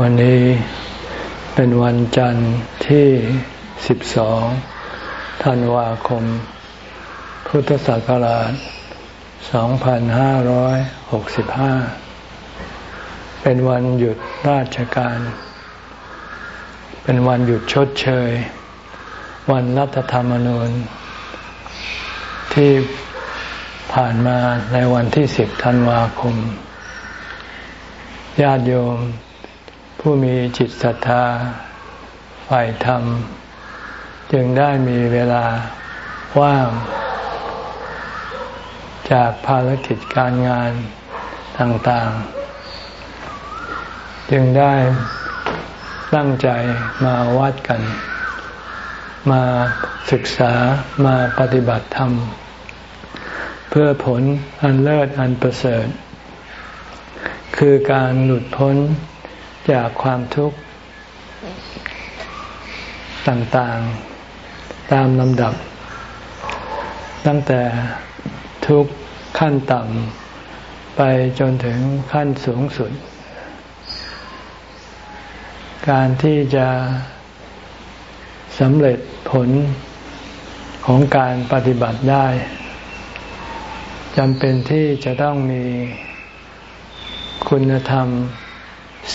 วันนี้เป็นวันจันทร์ที่ 12 ธันวาคม พุทธศักราช 2565 เป็นวันหยุดราชการ เป็นวันหยุดชดเชย วันรัฐธรรมนูญ ที่ผ่านมาในวันที่ 10 ธันวาคม ญาติโยม ผู้มีจิตศรัทธาฝ่ายธรรม จึงได้มีเวลาว่าง จากภารกิจการงานต่างๆ จึงได้ตั้งใจมาวัดกัน มาศึกษามาปฏิบัติธรรม เพื่อผลอันเลิศอันประเสริฐ คือการหลุดพ้น จากความทุกข์ต่างๆ ตามลำดับ ตั้งแต่ทุกข์ขั้นต่ำไปจนถึงขั้นสูงสุด การที่จะสำเร็จผลของการปฏิบัติได้จำเป็นที่จะต้องมีคุณธรรม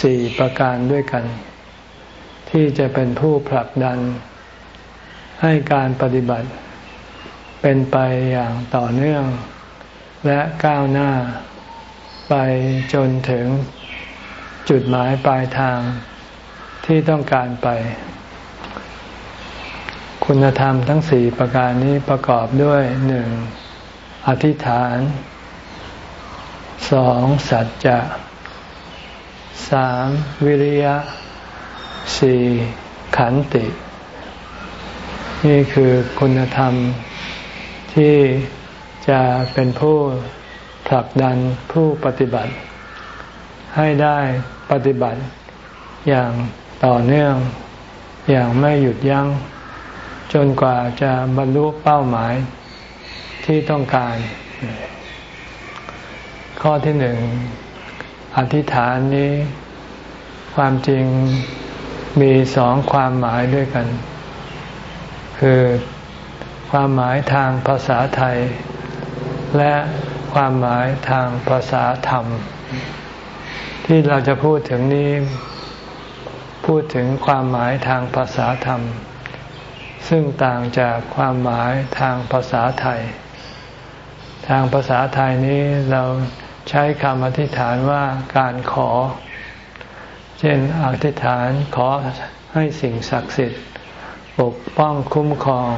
สี่ประการด้วยกัน ที่จะเป็นผู้ผลักดัน ให้การปฏิบัติ เป็นไปอย่างต่อเนื่อง และก้าวหน้า ไปจนถึงจุดหมายปลายทางที่ต้องการไป คุณธรรมทั้งสี่ประการนี้ประกอบด้วยหนึ่งอธิษฐานสองสัจจะ สามวิริยะสี่ขันติ นี่คือคุณธรรมที่จะเป็นผู้ผลักดันผู้ปฏิบัติ ให้ได้ปฏิบัติอย่างต่อเนื่อง อย่างไม่หยุดยัง้ง จนกว่าจะบรรลุเป้าหมายที่ต้องการ ข้อที่หนึ่ง อธิษฐานนี้ ความจริงมีสองความหมายด้วยกัน คือความหมายทางภาษาไทย และความหมายทางภาษาธรรม ที่เราจะพูดถึงนี้ พูดถึงความหมายทางภาษาธรรม ซึ่งต่างจากความหมายทางภาษาไทย ทางภาษาไทยนี้เรา ใช้คำอธิษฐานว่าการขอ เช่นอธิษฐานขอให้สิ่งศักดิ์สิทธิ์ปกป้องคุ้มครอง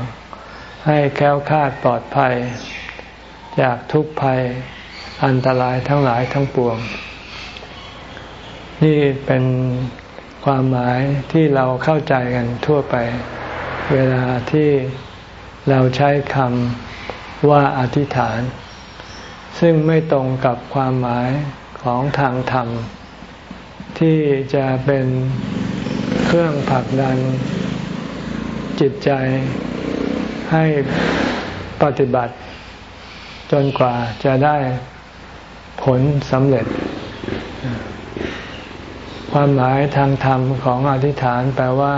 ให้แค้วคาดปลอดภัย จากทุกภัยอันตรายทั้งหลายทั้งปวง นี่เป็นความหมายที่เราเข้าใจกันทั่วไป เวลาที่เราใช้คำว่าอธิษฐาน ซึ่งไม่ตรงกับความหมายของทางธรรม ที่จะเป็นเครื่องผลักดันจิตใจให้ปฏิบัติ จนกว่าจะได้ผลสำเร็จ ความหมายทางธรรมของอธิษฐานแปลว่า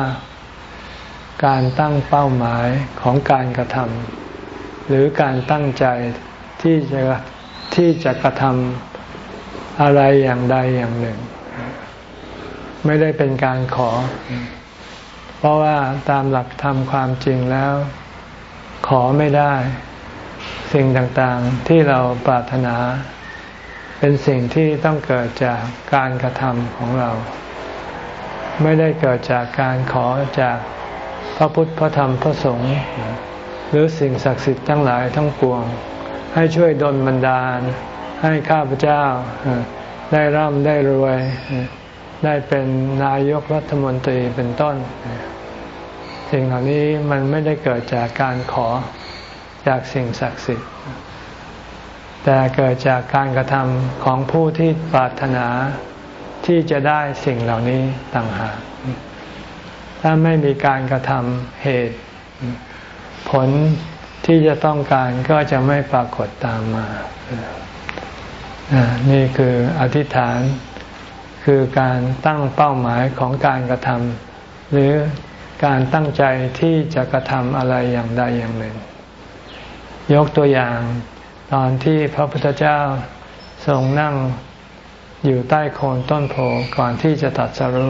การตั้งเป้าหมายของการกระทำหรือการตั้งใจที่จะ ที่จะกระทำอะไรอย่างใดอย่างหนึ่ง ไม่ได้เป็นการขอ เพราะว่าตามหลักธรรมความจริงแล้ว ขอไม่ได้ สิ่งต่างๆที่เราปรารถนา เป็นสิ่งที่ต้องเกิดจากการกระทำของเรา ไม่ได้เกิดจากการขอจากพระพุทธพระธรรมพระสงฆ์หรือสิ่งศักดิ์สิทธิ์ทั้งหลายทั้งปวง ให้ช่วยดลบันดาล ให้ข้าพเจ้าได้ร่ำได้รวย ได้เป็นนายกรัฐมนตรีเป็นต้น สิ่งเหล่านี้มันไม่ได้เกิดจากการขอจากสิ่งศักดิ์สิทธิ์แต่เกิดจากการกระทำของผู้ที่ปรารถนาที่จะได้สิ่งเหล่านี้ต่างหาก ถ้าไม่มีการกระทำเหตุ ผล ที่จะต้องการก็จะไม่ปรากฏตามมา นี่คืออธิษฐานคือการตั้งเป้าหมายของการกระทำหรือการตั้งใจที่จะกระทำอะไรอย่างใดอย่างหนึ่ง ยกตัวอย่างตอนที่พระพุทธเจ้าทรงนั่งอยู่ใต้โคนต้นโพก่อนที่จะตัดสรุ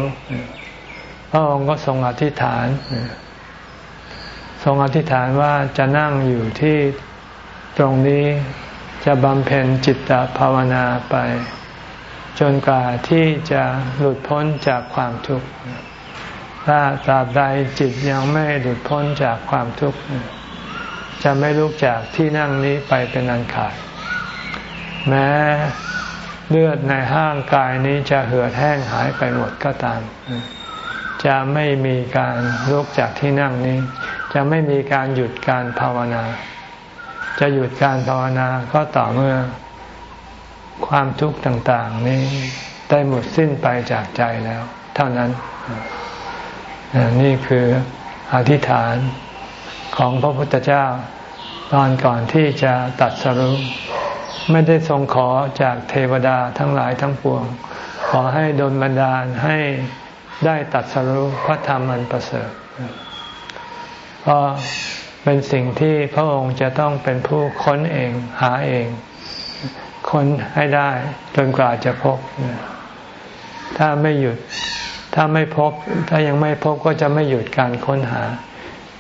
พระองค์ก็ทรงอธิษฐาน ทรงอธิษฐานว่าจะนั่งอยู่ที่ตรงนี้จะบำเพ็ญจิตตภาวนาไป จนกว่าที่จะหลุดพ้นจากความทุกข์ถ้าตราบใดจิตยังไม่หลุดพ้นจากความทุกข์จะไม่ลุกจากที่นั่งนี้ไปเป็นอันขาด แม้เลือดในห้างกายนี้จะเหือดแห้งหายไปหมดก็ตาม จะไม่มีการลุกจากที่นั่งนี้ จะไม่มีการหยุดการภาวนา จะหยุดการภาวนาก็ต่อเมื่อ ความทุกข์ต่าง ๆ นี้ได้หมดสิ้นไปจากใจแล้ว เท่านั้น นี่คืออธิษฐานของพระพุทธเจ้า ตอนก่อนที่จะตัดสรุปไม่ได้ทรงขอจากเทวดาทั้งหลายทั้งปวง ขอให้ดลบันดาลให้ได้ตัดสรุพระธรรมอันประเสริฐ เพราะเป็นสิ่งที่พระองค์จะต้องเป็นผู้ค้นเองหาเอง ค้นให้ได้จนกว่าจะพบ ถ้าไม่หยุดถ้าไม่พบ ถ้ายังไม่พบก็จะไม่หยุดการค้นหา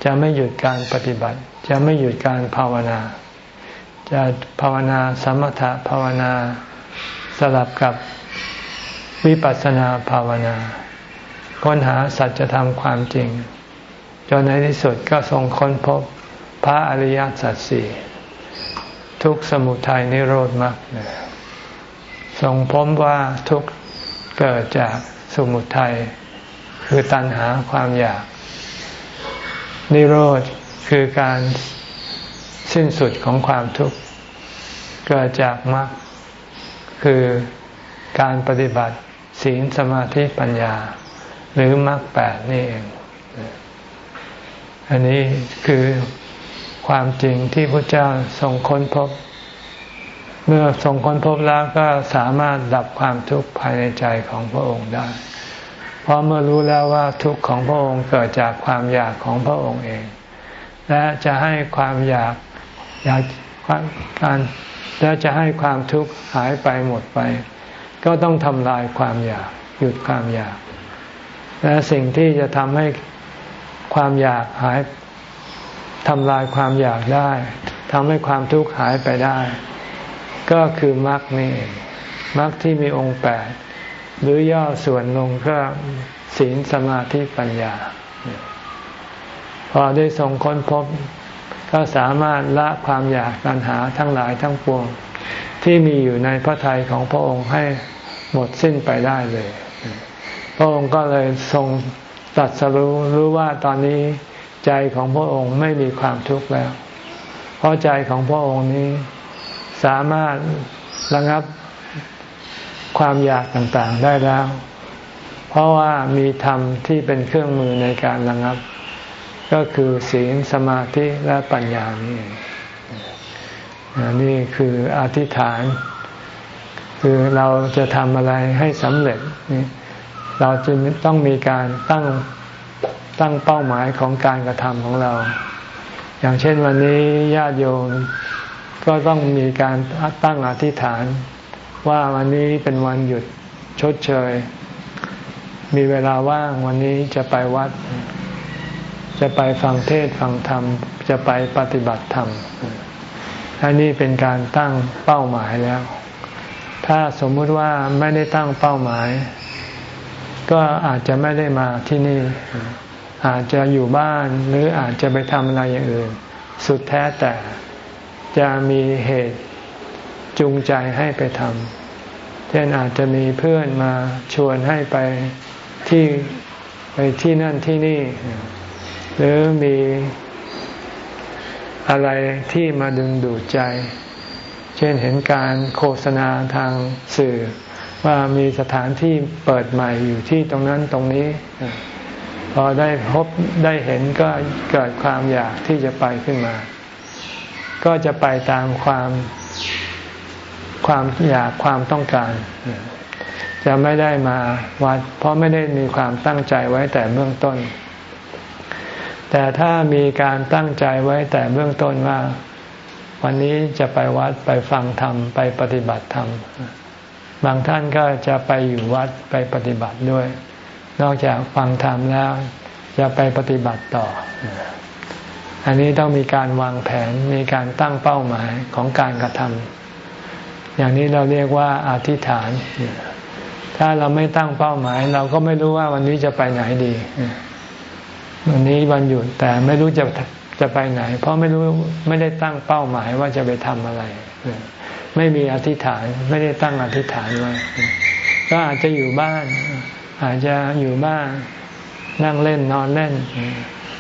จะไม่หยุดการปฏิบัติ จะไม่หยุดการภาวนา จะภาวนาสมถะภาวนาสลับกับวิปัสสนาภาวนา ค้นหาสัจธรรมความจริง จนในที่สุดก็ทรงค้นพบพระอริยสัจสี่ทุกสมุทัยนิโรธมรรคทรงพบว่าทุกเกิดจากสมุทัยคือตัณหาความอยาก นิโรธคือการสิ้นสุดของความทุกข์ เกิดจากมรรคคือการปฏิบัติศีลสมาธิปัญญา หรือมรรคแปดนี่เอง อันนี้คือความจริงที่พระเจ้าทรงค้นพบ เมื่อทรงค้นพบแล้วก็สามารถดับความทุกข์ภายในใจของพระองค์ได้ เพราะเมื่อรู้แล้วว่าทุกข์ของพระองค์เกิดจากความอยากของพระองค์เอง และจะให้ความอยากอยากการแล้วจะให้ความทุกข์หายไปหมดไป ก็ต้องทำลายความอยากหยุดความอยาก และสิ่งที่จะทำให้ ความอยากหายทำลายความอยากได้ทำให้ความทุกข์หายไปได้ ก็คือมรรคนี่มรรคที่มีองค์แปดหรือย่อส่วนลงก็ศีลสมาธิปัญญา พอได้ทรงค้นพบ ก็สามารถละความอยากตัณหาทั้งหลายทั้งปวง ที่มีอยู่ในพระทัยของพระองค์ให้หมดสิ้นไปได้เลย พระองค์ก็เลยทรง ตัดสรู้รู้ว่าตอนนี้ใจของพระองค์ไม่มีความทุกข์แล้ว เพราะใจของพระองค์นี้สามารถระงับความอยากต่างๆได้แล้ว เพราะว่ามีธรรมที่เป็นเครื่องมือในการระงับ ก็คือศีลสมาธิและปัญญานี่นี่คืออธิษฐาน คือเราจะทำอะไรให้สำเร็จนี่ เราจะต้องมีการตั้งตั้งเป้าหมายของการกระทำของเรา อย่างเช่นวันนี้ญาติโยมก็ต้องมีการตั้งอธิษฐาน ว่าวันนี้เป็นวันหยุดชดเชย มีเวลาว่างวันนี้จะไปวัด จะไปฟังเทศฟังธรรม จะไปปฏิบัติธรรม อันนี้เป็นการตั้งเป้าหมายแล้ว ถ้าสมมุติว่าไม่ได้ตั้งเป้าหมาย ก็อาจจะไม่ได้มาที่นี่ อาจจะอยู่บ้านหรืออาจจะไปทำอะไรอย่างอื่น สุดแท้แต่จะมีเหตุจูงใจให้ไปทำเช่นอาจจะมีเพื่อนมาชวนให้ไปที่ไปที่นั่นที่นี่ หรือมีอะไรที่มาดึงดูดใจ เช่นเห็นการโฆษณาทางสื่อ ว่ามีสถานที่เปิดใหม่อยู่ที่ตรงนั้นตรงนี้ พอได้พบได้เห็นก็เกิดความอยากที่จะไปขึ้นมา ก็จะไปตามความความอยากความต้องการ จะไม่ได้มาวัด เพราะไม่ได้มีความตั้งใจไว้แต่เบื้องต้น แต่ถ้ามีการตั้งใจไว้แต่เบื้องต้นว่า วันนี้จะไปวัดไปฟังธรรม ไปปฏิบัติธรรม บางท่านก็จะไปอยู่วัดไปปฏิบัติด้วย นอกจากฟังธรรมแล้ว จะไปปฏิบัติต่อ อันนี้ต้องมีการวางแผนมีการตั้งเป้าหมายของการกระทำอย่างนี้เราเรียกว่าอธิษฐาน ถ้าเราไม่ตั้งเป้าหมาย เราก็ไม่รู้ว่าวันนี้จะไปไหนดีวันนี้วันหยุดแต่ไม่รู้จะจะไปไหน เพราะไม่รู้ไม่ได้ตั้งเป้าหมายว่าจะไปทำอะไร ไม่มีอธิษฐานไม่ได้ตั้งอธิษฐานไว้ก็อาจจะอยู่บ้าน อาจจะอยู่บ้านนั่งเล่นนอนเล่น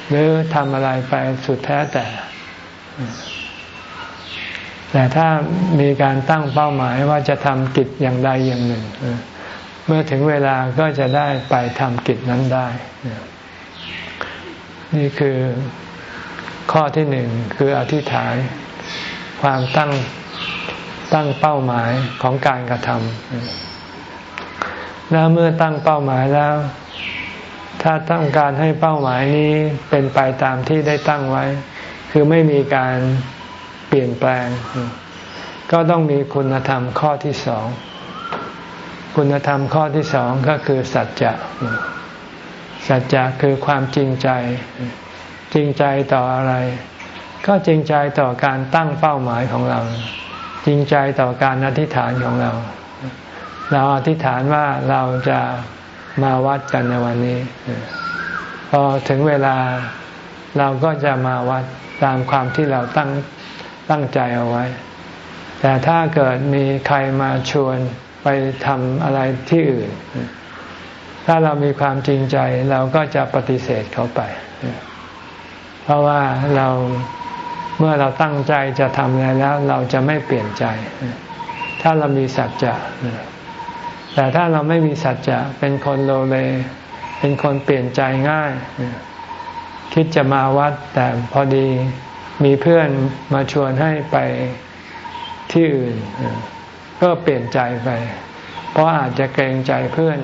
หรือทำอะไรไปสุดแท้แต่ แต่ถ้ามีการตั้งเป้าหมายว่าจะทำกิจอย่างใดอย่างหนึ่ง เมื่อถึงเวลาก็จะได้ไปทำกิจนั้นได้ นี่คือข้อที่หนึ่งคืออธิษฐานความตั้ง ตั้งเป้าหมายของการกระทำแล้วเมื่อตั้งเป้าหมายแล้ว ถ้าต้องการให้เป้าหมายนี้เป็นไปตามที่ได้ตั้งไว้ คือไม่มีการเปลี่ยนแปลง ก็ต้องมีคุณธรรมข้อที่สองคุณธรรมข้อที่สองก็คือสัจจะสัจจะคือความจริงใจ จริงใจต่ออะไร ก็จริงใจต่อการตั้งเป้าหมายของเรา จริงใจต่อการอธิษฐานของเรา เราอธิษฐานว่าเราจะมาวัดกันในวันนี้ พอถึงเวลาเราก็จะมาวัดตามความที่เราตั้งตั้งใจเอาไว้ แต่ถ้าเกิดมีใครมาชวนไปทำอะไรที่อื่น ถ้าเรามีความจริงใจเราก็จะปฏิเสธเขาไป เพราะว่าเรา เมื่อเราตั้งใจจะทำอะไรแล้วเราจะไม่เปลี่ยนใจ ถ้าเรามีสัจจะแต่ถ้าเราไม่มีสัจจะเป็นคนโลเล เป็นคนเปลี่ยนใจง่าย คิดจะมาวัด แต่พอดีมีเพื่อนมาชวนให้ไปที่อื่น ก็เปลี่ยนใจไป เพราะอาจจะเกรงใจเพื่อน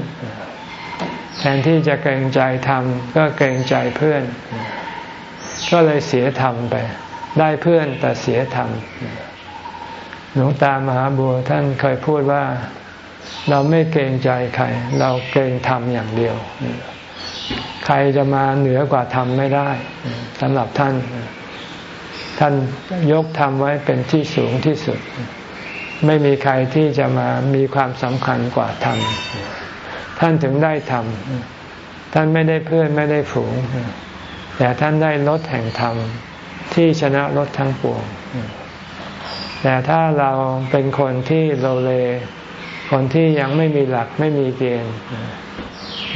แทนที่จะเกรงใจธรรมก็เกรงใจเพื่อน ก็เลยเสียธรรมไป ได้เพื่อนแต่เสียธรรม หลวงตามหาบัวท่านเคยพูดว่าเราไม่เกรงใจใคร เราเกรงธรรมอย่างเดียว ใครจะมาเหนือกว่าธรรมไม่ได้สำหรับท่าน ท่านยกธรรมไว้เป็นที่สูงที่สุด ไม่มีใครที่จะมามีความสำคัญกว่าธรรม ท่านถึงได้ธรรม ท่านไม่ได้เพื่อนไม่ได้ฝูง แต่ท่านได้ลดแห่งธรรม ที่ชนะลดทั้งปวง แต่ถ้าเราเป็นคนที่โลเล คนที่ยังไม่มีหลักไม่มีเกณฑ์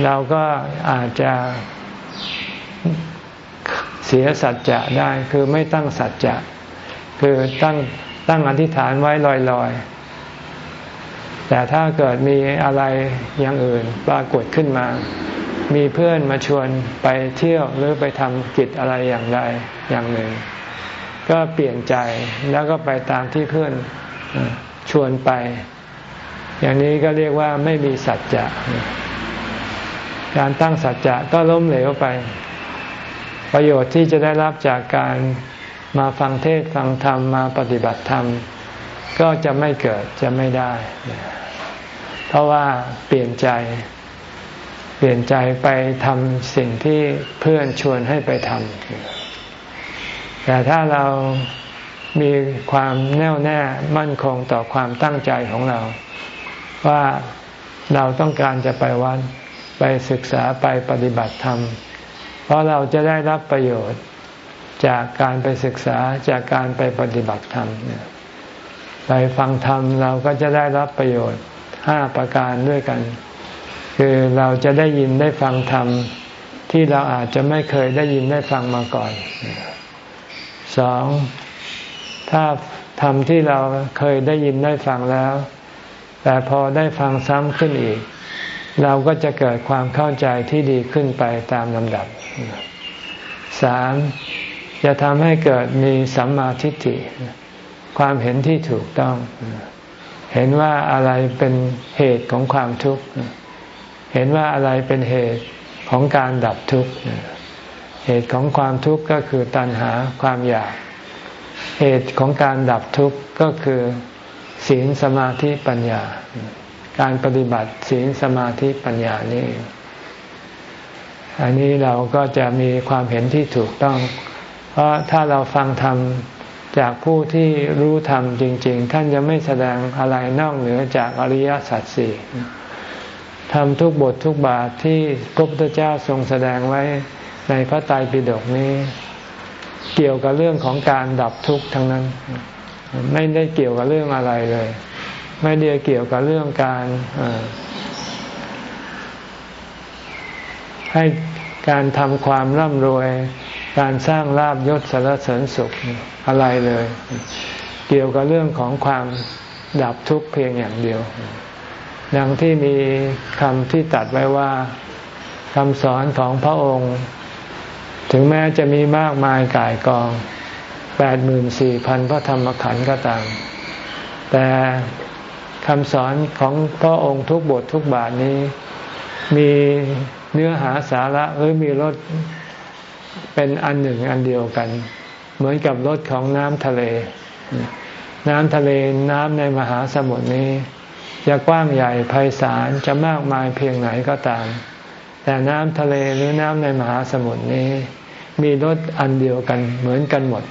เราก็อาจจะเสียสัจจะได้คือไม่ตั้งสัจจะคือตั้งตั้งอธิษฐานไว้ลอยๆ แต่ถ้าเกิดมีอะไรอย่างอื่นปรากฏขึ้นมา มีเพื่อนมาชวนไปเที่ยวหรือไปทำกิจอะไรอย่างใดอย่างหนึ่ง ก็เปลี่ยนใจแล้วก็ไปตามที่เพื่อนชวนไป อย่างนี้ก็เรียกว่าไม่มีสัจจะการตั้งสัจจะก็ล้มเหลวไป ประโยชน์ที่จะได้รับจากการมาฟังเทศฟังธรรมมาปฏิบัติธรรม ก็จะไม่เกิดจะไม่ได้ เพราะว่าเปลี่ยนใจ ปลี่ยนใจไปทำสิ่งที่เพื่อนชวนให้ไปทำแต่ถ้าเรามีความแน่วแน่มั่นคงต่อความตั้งใจของเรา ว่าเราต้องการจะไปวัดไปศึกษาไปปฏิบัติธรรม เพราะเราจะได้รับประโยชน์จากการไปศึกษาจากการไปปฏิบัติธรรมไปฟังธรรมเราก็จะได้รับประโยชน์ห้าประการด้วยกัน คือเราจะได้ยินได้ฟังธรรมที่เราอาจจะไม่เคยได้ยินได้ฟังมาก่อนสองถ้าธรรมที่เราเคยได้ยินได้ฟังแล้ว แต่พอได้ฟังซ้ำขึ้นอีก เราก็จะเกิดความเข้าใจที่ดีขึ้นไปตามลำดับสามจะทำให้เกิดมีสัมมาทิฏฐิ ความเห็นที่ถูกต้อง เห็นว่าอะไรเป็นเหตุของความทุกข์ เห็นว่าอะไรเป็นเหตุของการดับทุกข์เหตุของความทุกข์ก็คือตัณหาความอยาก เหตุของการดับทุกข์ก็คือศีลสมาธิปัญญา การปฏิบัติศีลสมาธิปัญญานี่อันนี้เราก็จะมีความเห็นที่ถูกต้อง เพราะถ้าเราฟังธรรมจากผู้ที่รู้ธรรมจริง ๆ ท่านจะไม่แสดงอะไรนอกเหนือจากอริยสัจสี่ ทำทุกบททุกบาทที่พระพุทธเจ้าทรงแสดงไว้ในพระไตรปิฎกนี้ เกี่ยวกับเรื่องของการดับทุกข์ทั้งนั้น ไม่ได้เกี่ยวกับเรื่องอะไรเลย ไม่ได้เกี่ยวกับเรื่องการให้การทำความร่ำรวย การสร้างลาบยศสารเสริญสุขอะไรเลย เกี่ยวกับเรื่องของความดับทุกข์เพียงอย่างเดียว ดังที่มีคำที่ตัดไว้ว่าคำสอนของพระองค์ ถึงแม้จะมีมากมายกายกองแปดหมื่นสี่พันพระธรรมขันธ์ก็ตาม แต่คำสอนของพระองค์ทุกบททุกบาทนี้ มีเนื้อหาสาระหรือมีรสเป็นอันหนึ่งอันเดียวกัน เหมือนกับรสของน้ำทะเล น้ำทะเลน้ำในมหาสมุทรนี้ จะกว้างใหญ่ไพศาลจะมากมายเพียงไหนก็ตาม แต่น้ำทะเลหรือน้ำในมหาสมุทรนี้ มีรสอันเดียวกันเหมือนกันหมด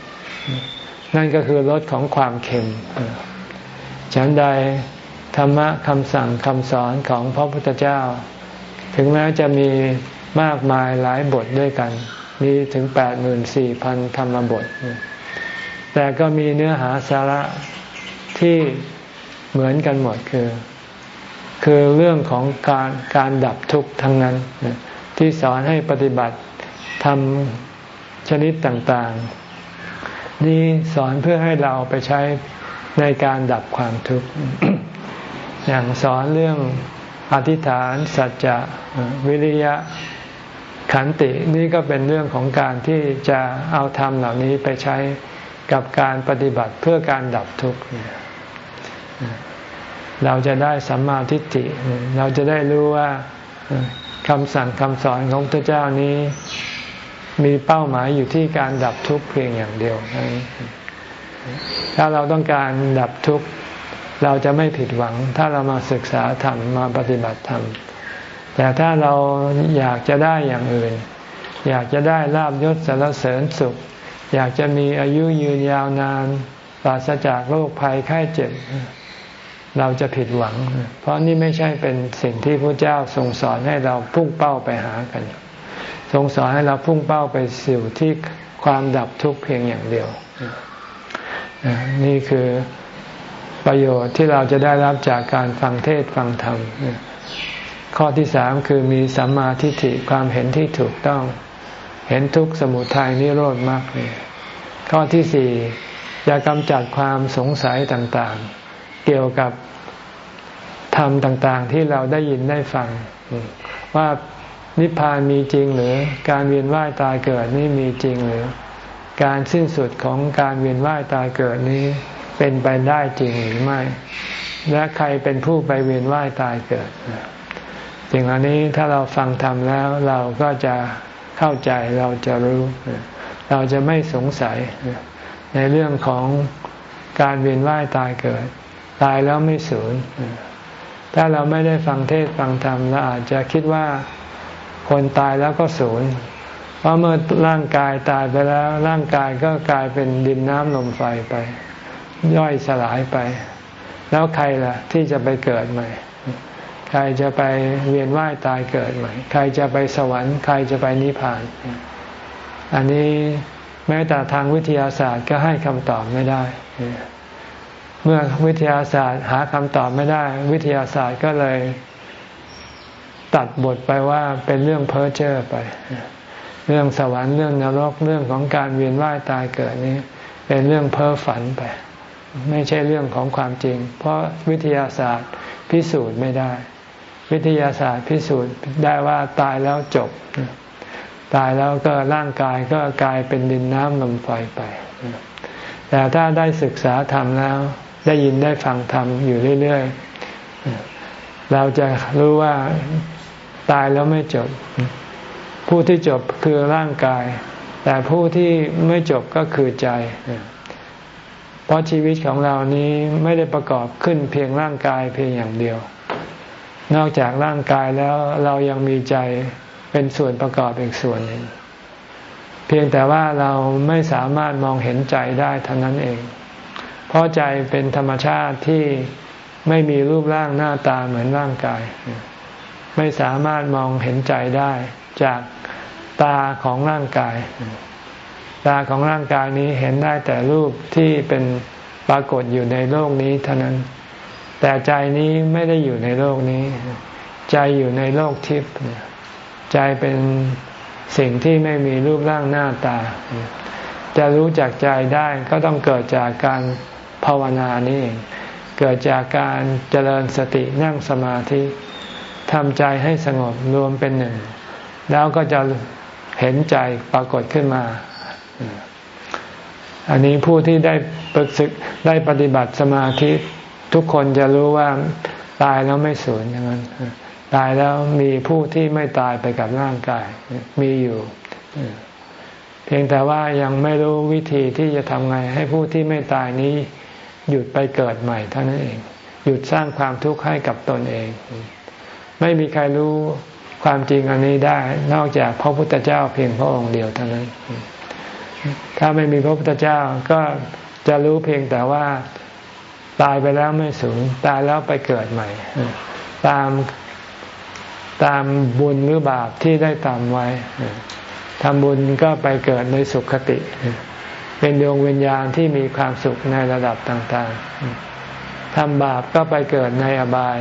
นั่นก็คือรสของความเค็มฉันใดธรรมะคำสั่งคำสอนของพระพุทธเจ้า ถึงแม้จะมีมากมายหลายบทด้วยกัน มีถึงแปดหมื่นสี่พันธรรมบท แต่ก็มีเนื้อหาสาระที่ เหมือนกันหมดคือ คือเรื่องของการการดับทุกข์ทั้งนั้น ที่สอนให้ปฏิบัติทำชนิดต่างๆ นี่สอนเพื่อให้เราไปใช้ในการดับความทุกข์อย่างสอนเรื่องอธิษฐาน สัจจะวิริยะขันตินี่ก็เป็นเรื่องของการที่จะเอาธรรมเหล่านี้ไปใช้กับการปฏิบัติเพื่อการดับทุกข์ เราจะได้สัมมาทิฏฐิ เราจะได้รู้ว่าคำสั่งคำสอนของพระเจ้านี้ มีเป้าหมายอยู่ที่การดับทุกข์เพียงอย่างเดียว ถ้าเราต้องการดับทุกข์เราจะไม่ผิดหวัง ถ้าเรามาศึกษาธรรมมาปฏิบัติธรรม แต่ถ้าเราอยากจะได้อย่างอื่น อยากจะได้ลาบยศสารเสริญสุข อยากจะมีอายุยืนยาวนานปราศจากโรคภัยไข้เจ็บ เราจะผิดหวัง เพราะนี่ไม่ใช่เป็นสิ่งที่พระเจ้าทรงสอนให้เราพุ่งเป้าไปหากัน ทรงสอนให้เราพุ่งเป้าไปสู่ที่ความดับทุกข์เพียงอย่างเดียว นี่คือประโยชน์ที่เราจะได้รับจากการฟังเทศฟังธรรม ข้อที่สามคือมีสัมมาทิฏฐิความเห็นที่ถูกต้อง เห็นทุกสมุทัยนิโรธมากเลยข้อที่สี่จะกำจัดความสงสัยต่างๆ เกี่ยวกับธรรมต่างๆ ที่เราได้ยินได้ฟัง ว่านิพพานมีจริงหรือการเวียนว่ายตายเกิดนี่มีจริงหรือ การสิ้นสุดของการเวียนว่ายตายเกิดนี้เป็นไปได้จริงหรือไม่ และใครเป็นผู้ไปเวียนว่ายตายเกิดสิ่งเหล่านี้ถ้าเราฟังทำแล้วเราก็จะเข้าใจเราจะรู้ เราจะไม่สงสัยในเรื่องของการเวียนว่ายตายเกิด ตายแล้วไม่สูญ ถ้าเราไม่ได้ฟังเทศฟังธรรมเราอาจจะคิดว่าคนตายแล้วก็สูญ เพราะเมื่อร่างกายตายไปแล้ว ร่างกายก็กลายเป็นดินน้ำลมไฟไป ย่อยสลายไป แล้วใครล่ะ ที่จะไปเกิดใหม่ ใครจะไปเวียนว่ายตายเกิดใหม่ ใครจะไปสวรรค์ ใครจะไปนิพพาน อันนี้แม้แต่ทางวิทยาศาสตร์ก็ให้คำตอบไม่ได้ เมื่อวิทยาศาสตร์หาคำตอบไม่ได้ วิทยาศาสตร์ก็เลย ตัดบทไปว่าเป็นเรื่องเพ้อเจ้อไป เรื่องสวรรค์เรื่องนรกเรื่องของการเวียนว่ายตายเกิดนี้ เป็นเรื่องเพ้อฝันไป ไม่ใช่เรื่องของความจริง เพราะวิทยาศาสตร์พิสูจน์ไม่ได้ วิทยาศาสตร์พิสูจน์ได้ว่าตายแล้วจบ ตายแล้วก็ร่างกายก็กลายเป็นดินน้ำลมไฟไป แต่ถ้าได้ศึกษาธรรมแล้ว ได้ยินได้ฟังธรรมอยู่เรื่อยๆ เราจะรู้ว่าตายแล้วไม่จบ ผู้ที่จบคือร่างกาย แต่ผู้ที่ไม่จบก็คือใจ เพราะชีวิตของเรานี้ไม่ได้ประกอบขึ้นเพียงร่างกายเพียงอย่างเดียว นอกจากร่างกายแล้วเรายังมีใจเป็นส่วนประกอบอีกส่วนหนึ่ง เพียงแต่ว่าเราไม่สามารถมองเห็นใจได้เท่านั้นเอง เพราะใจเป็นธรรมชาติที่ไม่มีรูปร่างหน้าตาเหมือนร่างกาย ไม่สามารถมองเห็นใจได้จากตาของร่างกาย ตาของร่างกายนี้เห็นได้แต่รูปที่เป็นปรากฏอยู่ในโลกนี้เท่านั้น แต่ใจนี้ไม่ได้อยู่ในโลกนี้ ใจอยู่ในโลกทิพย์ใจเป็นสิ่งที่ไม่มีรูปร่างหน้าตา จะรู้จักใจได้ก็ต้องเกิดจากการ ภาวนานี่เอง เกิดจากการเจริญสตินั่งสมาธิทำใจให้สงบรวมเป็นหนึ่ง แล้วก็จะเห็นใจปรากฏขึ้นมา อันนี้ผู้ที่ได้ฝึกศึกได้ปฏิบัติสมาธิทุกคนจะรู้ว่าตายแล้วไม่สูญอย่างนั้นตายแล้วมีผู้ที่ไม่ตายไปกับร่างกายมีอยู่ เพียงแต่ว่ายังไม่รู้วิธีที่จะทำไงให้ผู้ที่ไม่ตายนี้ หยุดไปเกิดใหม่เท่านั้นเอง หยุดสร้างความทุกข์ให้กับตนเอง ไม่มีใครรู้ความจริงอันนี้ได้ นอกจากพระพุทธเจ้าเพียงพระองค์เดียวเท่านั้น ถ้าไม่มีพระพุทธเจ้าก็จะรู้เพียงแต่ว่าตายไปแล้วไม่สูญตายแล้วไปเกิดใหม่ ตามตามบุญหรือบาปที่ได้ทำไว้ทำบุญก็ไปเกิดในสุขคติ เป็นดวงวิญญาณที่มีความสุขในระดับต่างๆทำบาปก็ไปเกิดในอบาย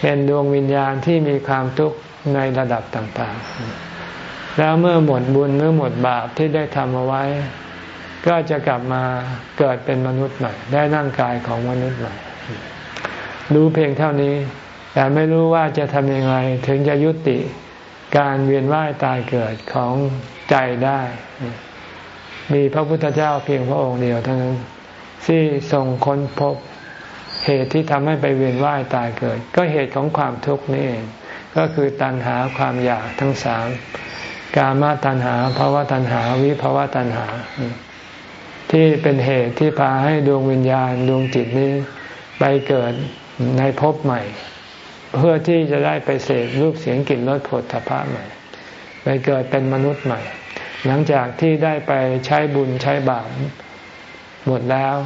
เป็นดวงวิญญาณที่มีความทุกข์ในระดับต่างๆ แล้วเมื่อหมดบุญหรือหมดบาปที่ได้ทำเอาไว้ ก็จะกลับมาเกิดเป็นมนุษย์ใหม่ ได้ร่างกายของมนุษย์ใหม่ รู้เพียงเท่านี้ แต่ไม่รู้ว่าจะทำยังไงถึงจะยุติการเวียนว่ายตายเกิดของใจได้ มีพระพุทธเจ้าเพียงพระองค์เดียวเท่านั้นที่ทรงค้นพบเหตุที่ทำให้ไปเวียนว่ายตายเกิด ก็เหตุของความทุกข์นี่เองก็คือตัณหาความอยากทั้งสามกามาตัณหาภาวะตัณหาวิภาวะตัณหา ที่เป็นเหตุที่พาให้ดวงวิญญาณดวงจิตนี้ ไปเกิดในภพใหม่ เพื่อที่จะได้ไปเสพรูปเสียงกลิ่นรสผลทพะใหม่ ไปเกิดเป็นมนุษย์ใหม่ หลังจากที่ได้ไปใช้บุญใช้บาปหมดแล้ว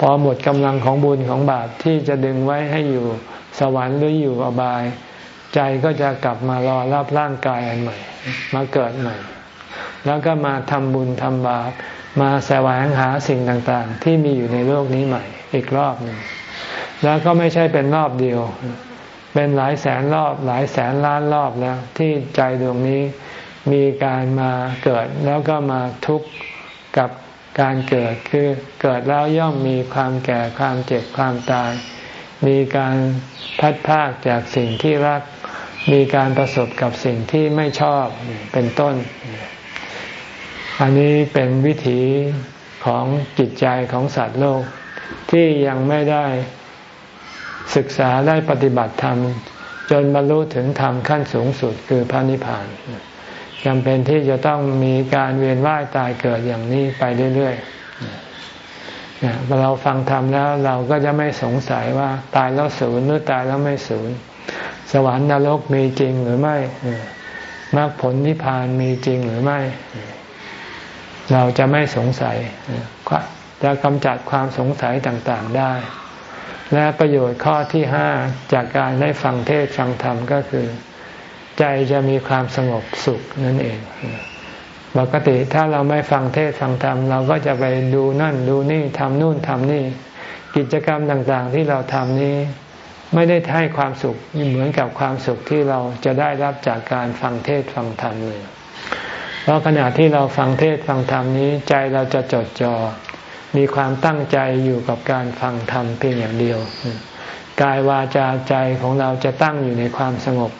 พอหมดกำลังของบุญของบาปที่จะดึงไว้ให้อยู่สวรรค์หรืออยู่อบาย ใจก็จะกลับมารอรับร่างกายอันใหม่ มาเกิดใหม่ แล้วก็มาทำบุญทำบาปมาแสวงหาสิ่งต่างๆ ที่มีอยู่ในโลกนี้ใหม่ อีกรอบหนึ่งแล้วก็ไม่ใช่เป็นรอบเดียว เป็นหลายแสนรอบหลายแสนล้านรอบแล้ว ที่ใจดวงนี้ มีการมาเกิดแล้วก็มาทุกข์กับการเกิดคือเกิดแล้วย่อมมีความแก่ความเจ็บความตาย มีการพัดพากจากสิ่งที่รัก มีการประสบกับสิ่งที่ไม่ชอบเป็นต้น อันนี้เป็นวิถีของจิตใจของสัตว์โลก ที่ยังไม่ได้ศึกษาได้ปฏิบัติธรรม จนบรรลุถึงธรรมขั้นสูงสุดคือพระนิพพาน จำเป็นที่จะต้องมีการเวียนว่ายตายเกิดอย่างนี้ไปเรื่อยๆเราฟังธรรมแล้วเราก็จะไม่สงสัยว่าตายแล้วศูนย์หรือตายแล้วไม่ศูนย์ สวรรค์นรกมีจริงหรือไม่มรรคผลนิพพานมีจริงหรือไม่ เราจะไม่สงสัยจะกำจัดความสงสัยต่างๆได้ และประโยชน์ข้อที่ห้าจากการได้ฟังเทศฟังธรรมก็คือ ใจจะมีความสงบสุขนั่นเอง ปกติถ้าเราไม่ฟังเทศฟังธรรมเราก็จะไปดูนั่นดูนี่ทำนู่นทำนี่ กิจกรรมต่างๆที่เราทำนี้ ไม่ได้ให้ความสุขเหมือนกับความสุขที่เราจะได้รับจากการฟังเทศฟังธรรมเลย เพราะขณะที่เราฟังเทศฟังธรรมนี้ใจเราจะจดจอ่อมีความตั้งใจอยู่กับการฟังธรรมเพียงอย่างเดียวกายวาจาใจของเราจะตั้งอยู่ในความสงบ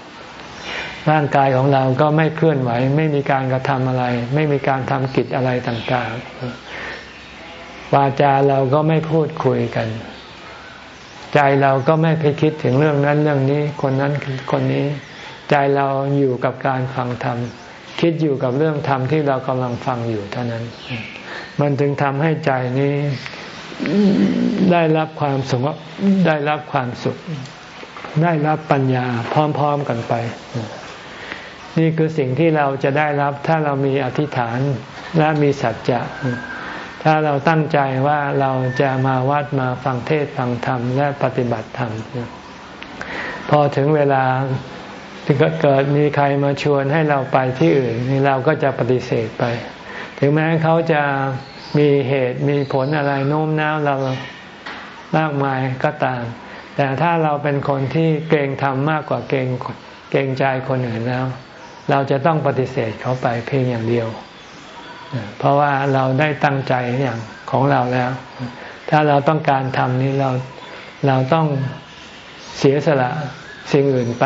ร่างกายของเราก็ไม่เคลื่อนไหว ไม่มีการกระทำอะไร ไม่มีการทำกิจอะไรต่างๆ วาจาเราก็ไม่พูดคุยกัน ใจเราก็ไม่ไปคิดถึงเรื่องนั้นเรื่องนี้ คนนั้นคนนี้ ใจเราอยู่กับการฟังธรรมคิดอยู่กับเรื่องธรรมที่เรากำลังฟังอยู่เท่านั้น มันจึงทำให้ใจนี้ได้รับความสงบได้รับความสุข ได้รับปัญญาพร้อมๆกันไป นี่คือสิ่งที่เราจะได้รับถ้าเรามีอธิษฐานและมีสัจจะถ้าเราตั้งใจว่าเราจะมาวัดมาฟังเทศฟังธรรมและปฏิบัติธรรมพอถึงเวลาที่เกิดมีใครมาชวนให้เราไปที่อื่นนี่เราก็จะปฏิเสธไป ถึงแม้เขาจะมีเหตุมีผลอะไรโน้มน้าวเรามากมายก็ตาม แต่ถ้าเราเป็นคนที่เกรงธรรมมากกว่าเกรงเกรงใจคนอื่นแล้ว เราจะต้องปฏิเสธเขาไปเพียงอย่างเดียว เพราะว่าเราได้ตั้งใจอย่างของเราแล้ว ถ้าเราต้องการทำนี้เราเราต้องเสียสละสิ่งอื่นไป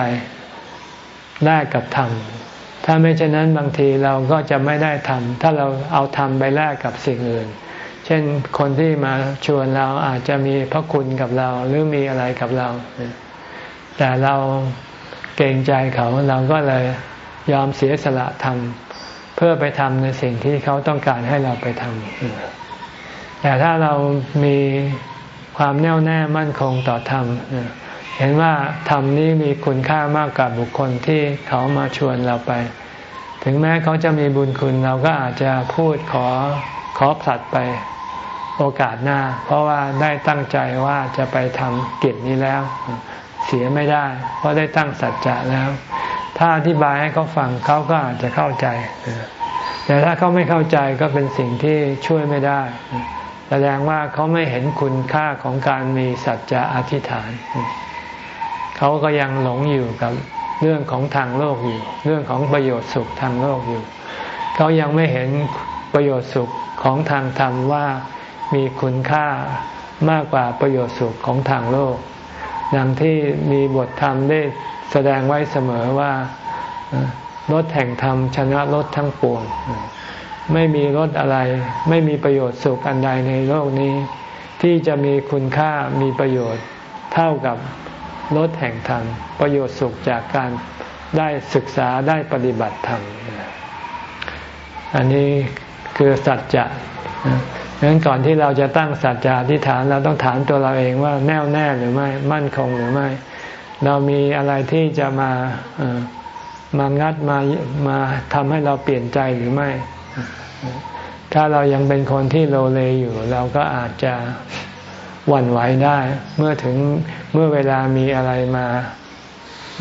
ได้กับทำถ้าไม่เช่นนั้นบางทีเราก็จะไม่ได้ทำถ้าเราเอาทำไปแลกกับสิ่งอื่น เช่นคนที่มาชวนเราอาจจะมีพระคุณกับเราหรือมีอะไรกับเรา แต่เราเกรงใจเขาเราก็เลย ยอมเสียสละทำเพื่อไปทำในสิ่งที่เขาต้องการให้เราไปทำแต่ถ้าเรามีความแน่วแน่มั่นคงต่อธรรมเห็นว่าธรรมนี้มีคุณค่ามากกว่าบุคคลที่เขามาชวนเราไป ถึงแม้เขาจะมีบุญคุณเราก็อาจจะพูดขอขอผลัดไปโอกาสหน้า เพราะว่าได้ตั้งใจว่าจะไปทำกิจนี้แล้ว เสียไม่ได้ เพราะได้ตั้งสัจจะแล้ว ถ้าอธิบายให้เขาฟังเขาก็อาจจะเข้าใจ แต่ถ้าเขาไม่เข้าใจก็เป็นสิ่งที่ช่วยไม่ได้ แสดงว่าเขาไม่เห็นคุณค่าของการมีสัจจะอธิษฐาน เขาก็ยังหลงอยู่กับเรื่องของทางโลกอยู่ เรื่องของประโยชน์สุขทางโลกอยู่ เขายังไม่เห็นประโยชน์สุขของทางธรรมว่ามีคุณค่ามากกว่าประโยชน์สุขของทางโลก อย่างที่มีบทธรรมได้แสดงไว้เสมอว่ารถแห่งธรรมชนะรถทั้งปวง ไม่มีรถอะไร ไม่มีประโยชน์สุขอันใดในโลกนี้ ที่จะมีคุณค่ามีประโยชน์เท่ากับรถแห่งธรรม ประโยชน์สุขจากการได้ศึกษาได้ปฏิบัติธรรม อันนี้คือสัจจะ ดังนั้นก่อนที่เราจะตั้งสัจจะอธิษฐานเราต้องถามตัวเราเองว่าแน่วแน่หรือไม่มั่นคงหรือไม่ เรามีอะไรที่จะมามางัดมามาทำให้เราเปลี่ยนใจหรือไม่ ถ้าเรายังเป็นคนที่โลเลอยู่ เราก็อาจจะหวั่นไหวได้ เมื่อถึงเมื่อเวลามีอะไรมา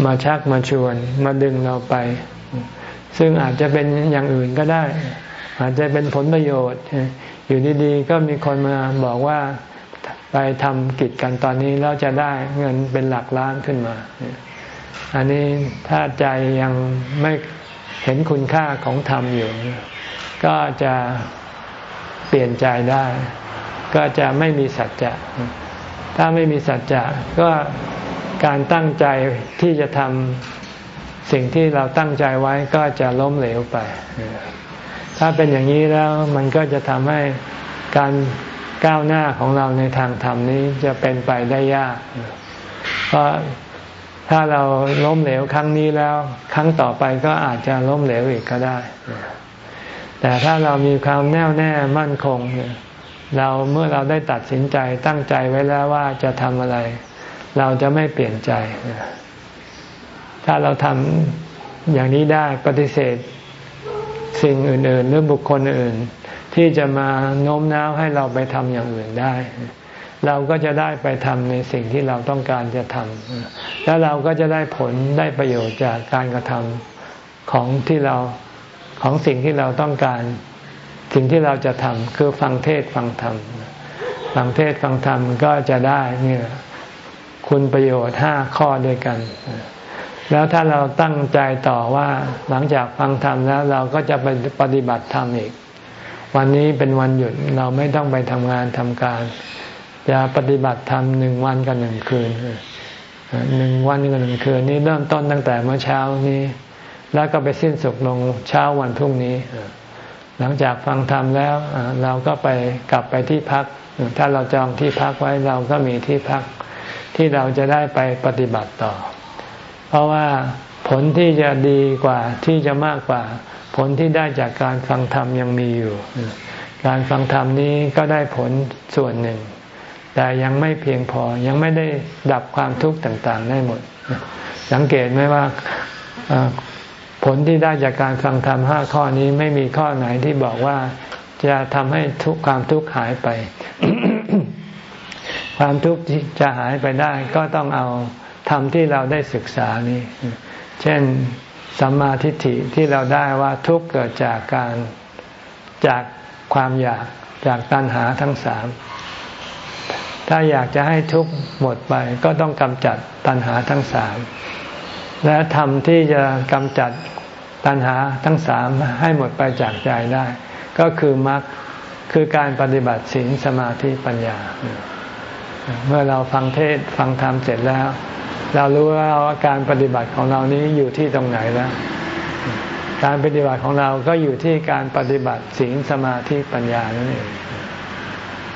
มาชักมาชวน มาดึงเราไป ซึ่งอาจจะเป็นอย่างอื่นก็ได้ อาจจะเป็นผลประโยชน์ อยู่ดีๆก็มีคนมาบอกว่าไปทำกิจกันตอนนี้แล้วจะได้เงินเป็นหลักล้านขึ้นมา อันนี้ถ้าใจยังไม่เห็นคุณค่าของธรรมอยู่ ก็จะเปลี่ยนใจได้ ก็จะไม่มีสัจจะถ้าไม่มีสัจจะก็การตั้งใจที่จะทำสิ่งที่เราตั้งใจไว้ก็จะล้มเหลวไป ถ้าเป็นอย่างนี้แล้วมันก็จะทำให้การก้าวหน้าของเราในทางธรรมนี้จะเป็นไปได้ยาก เพราะถ้าเราล้มเหลวครั้งนี้แล้ว ครั้งต่อไปก็อาจจะล้มเหลวอีกก็ได้ แต่ถ้าเรามีความแน่วแน่มั่นคง เราเมื่อเราได้ตัดสินใจตั้งใจไว้แล้วว่าจะทำอะไร เราจะไม่เปลี่ยนใจ ถ้าเราทำอย่างนี้ได้ปฏิเสธ สิ่งอื่น ๆ หรือบุคคลอื่น ที่จะมาโน้มน้าวให้เราไปทำอย่างอื่นได้ เราก็จะได้ไปทำในสิ่งที่เราต้องการจะทำแล้วเราก็จะได้ผลได้ประโยชน์จากการกระทำของที่เราของสิ่งที่เราต้องการสิ่งที่เราจะทำคือฟังเทศฟังธรรมฟังเทศฟังธรรมก็จะได้เนี่ยคุณประโยชน์ห้าข้อด้วยกัน แล้วถ้าเราตั้งใจต่อว่าหลังจากฟังธรรมแล้วเราก็จะไปปฏิบัติธรรมอีก วันนี้เป็นวันหยุดเราไม่ต้องไปทำงานทำการ จะปฏิบัติธรรมหนึ่งวันกับหนึ่งคืนหนึ่งวันกับหนึ่งคืนนี้เริ่มต้นตั้งแต่เมื่อเช้านี้ แล้วก็ไปสิ้นสุดลงเช้าวันพรุ่งนี้ หลังจากฟังธรรมแล้วเราก็ไปกลับไปที่พัก ถ้าเราจองที่พักไว้เราก็มีที่พักที่เราจะได้ไปปฏิบัติต่อ เพราะว่าผลที่จะดีกว่าที่จะมากกว่า ผลที่ได้จากการฟังธรรมยังมีอยู่ การฟังธรรมนี้ก็ได้ผลส่วนหนึ่ง แต่ยังไม่เพียงพอยังไม่ได้ดับความทุกข์ต่างๆ ได้หมด สังเกตไหมว่าผลที่ได้จากการฟังธรรมห้าข้อนี้ไม่มีข้อไหนที่บอกว่าจะทำให้ทุกความทุกข์หายไป ความทุกข์ที่จะหายไปได้ก็ต้องเอา ธรรมที่เราได้ศึกษานี้ เช่นสัมมาทิฏฐิที่เราได้ว่าทุกเกิดจากการจากความอยากจากตัณหาทั้งสาม ถ้าอยากจะให้ทุกข์หมดไปก็ต้องกำจัดตัณหาทั้งสาม และธรรมที่จะกำจัดตัณหาทั้งสามให้หมดไปจากใจได้ ก็คือมรรคคือการปฏิบัติศีลสมาธิปัญญา เมื่อเราฟังเทศฟังธรรมเสร็จแล้ว เรารู้แล้วว่าการปฏิบัติของเรานี้อยู่ที่ตรงไหนแล้ว การปฏิบัติของเราก็อยู่ที่การปฏิบัติศีลสมาธิปัญญานั่นเอง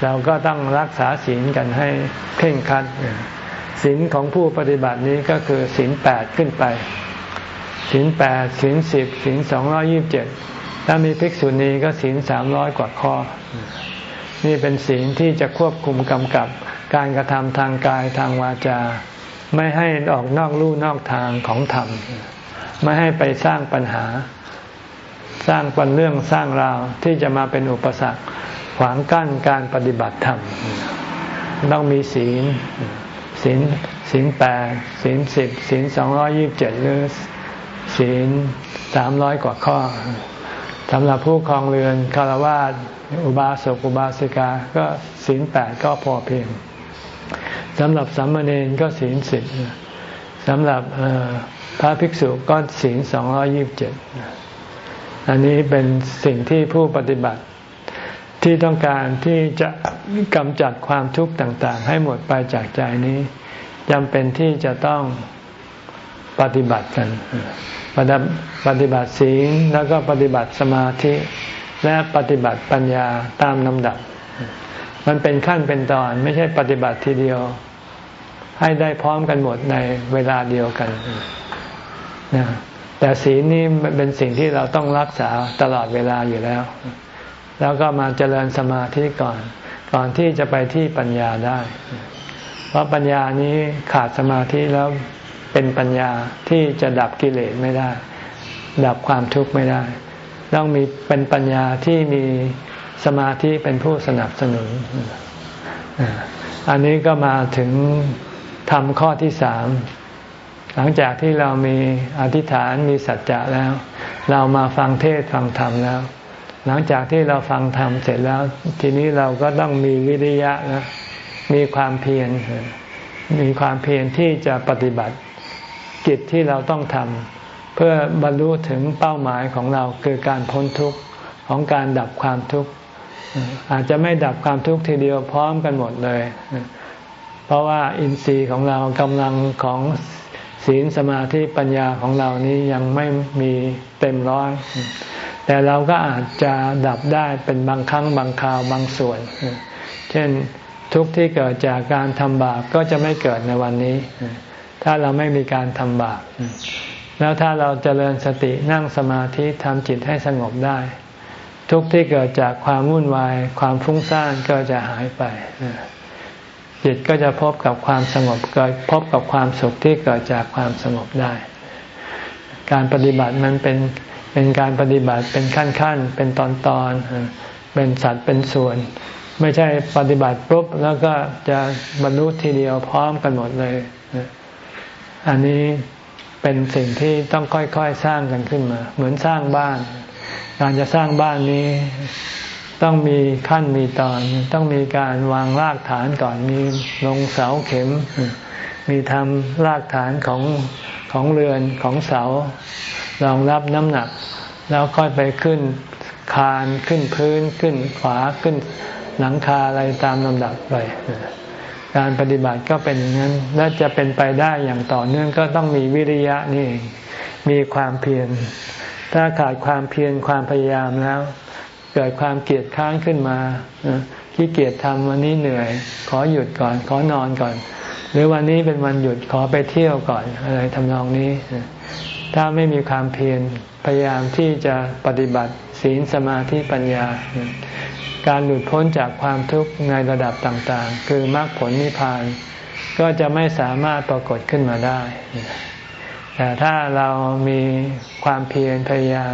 เราก็ต้องรักษาศีลกันให้เพ่งคัดศีลของผู้ปฏิบัตินี้ก็คือศีลแปดขึ้นไปศีลแปดศีลสิบศีลสองร้อยิบเจ็ดถ้ามีภิกษุณีก็ศีลสามร้อยกว่าข้อ นี่เป็นศีลที่จะควบคุมกำกับการกระทำทางกายทางวาจา ไม่ให้ออกนอกลู่นอกทางของธรรม ไม่ให้ไปสร้างปัญหา สร้างปัญเรื่องสร้างราวที่จะมาเป็นอุปสรรคขวางกั้นการปฏิบัติธรรม ต้องมีศีล ศีลศีลแปดศีลสิบศีลสองร้อยิบเจ็ดหรือศีลสามร้อยกว่าข้อสำหรับผู้ครองเรือนคารวาสอุบาสกอุบาสิกา ก็ศีลแปดก็พอเพียง สำหรับสามเณรก็ศีลสิบสำหรับพระภิกษุก็ศีลสองร้อยิบเจ็ดอันนี้เป็นสิ่งที่ผู้ปฏิบัติที่ต้องการที่จะกำจัดความทุกข์ต่าง ๆ ให้หมดไปจากใจนี้จำเป็นที่จะต้องปฏิบัติกันปฏิบัติศีลแล้วก็ปฏิบัติสมาธิ และปฏิบัติปัญญาตามลำดับ มันเป็นขั้นเป็นตอนไม่ใช่ปฏิบัติทีเดียว ให้ได้พร้อมกันหมดในเวลาเดียวกันนะแต่ศีลนี้เป็นสิ่งที่เราต้องรักษาตลอดเวลาอยู่แล้ว แล้วก็มาเจริญสมาธิก่อน ก่อนที่จะไปที่ปัญญาได้ เพราะปัญญานี้ขาดสมาธิแล้วเป็นปัญญาที่จะดับกิเลสไม่ได้ ดับความทุกข์ไม่ได้ ต้องมีเป็นปัญญาที่มีสมาธิเป็นผู้สนับสนุน อันนี้ก็มาถึง ทำข้อที่สามหลังจากที่เรามีอธิษฐานมีสัจจะแล้ว เรามาฟังเทศฟังธรรมแล้ว หลังจากที่เราฟังธรรมเสร็จแล้ว ทีนี้เราก็ต้องมีวิริยะนะมีความเพียรมีความเพียรที่จะปฏิบัติกิจที่เราต้องทำเพื่อบรรลุถึงเป้าหมายของเราคือการพ้นทุกข์ของการดับความทุกข์อาจจะไม่ดับความทุกข์ทีเดียวพร้อมกันหมดเลย เพราะว่าอินทรีย์ของเรากำลังของศีลสมาธิปัญญาของเรานี้ยังไม่มีเต็มร้อย แต่เราก็อาจจะดับได้เป็นบางครั้งบางคราวบางส่วน เช่นทุกที่เกิดจากการทำบาปก็จะไม่เกิดในวันนี้ ถ้าเราไม่มีการทำบาปแล้วถ้าเราจเจริญสตินั่งสมาธิทำจิตให้สงบได้ ทุกที่เกิดจากความวุ่นวาย ความฟุ้งซ่านก็จะหายไป จิตก็จะพบกับความสงบเกิดพบกับความสุขที่เกิดจากความสงบได้ การปฏิบัติมันเป็นเป็นการปฏิบัติเป็นขั้นขั้นเป็นตอนตอนเป็นสัตว์เป็นส่วน ไม่ใช่ปฏิบัติปุ๊บแล้วก็จะบรรลุทีเดียวพร้อมกันหมดเลย อันนี้เป็นสิ่งที่ต้องค่อยๆสร้างกันขึ้นมา เหมือนสร้างบ้าน การจะสร้างบ้านนี้ ต้องมีขั้นมีตอน ต้องมีการวางรากฐานก่อนมีลงเสาเข็ม มีทำรากฐานของของเรือนของเสารองรับน้ำหนัก แล้วค่อยไปขึ้นคานขึ้นพื้นขึ้นฝาขึ้นหลังคาอะไรตามลำดับไปการปฏิบัติก็เป็นอย่างนั้น และจะเป็นไปได้อย่างต่อเนื่องก็ต้องมีวิริยะนี่เอง มีความเพียร ถ้าขาดความเพียรความพยายามแล้ว เกิดความเกลียดค้านขึ้นมาขี้เกียจทำวันนี้เหนื่อย ขอหยุดก่อน ขอนอนก่อน หรือวันนี้เป็นวันหยุดขอไปเที่ยวก่อนอะไรทำนองนี้ ถ้าไม่มีความเพียรพยายามที่จะปฏิบัติศีลสมาธิปัญญา การหลุดพ้นจากความทุกข์ในระดับต่างๆ คือมรรคผลนิพพาน ก็จะไม่สามารถปรากฏขึ้นมาได้ แต่ถ้าเรามีความเพียรพยายาม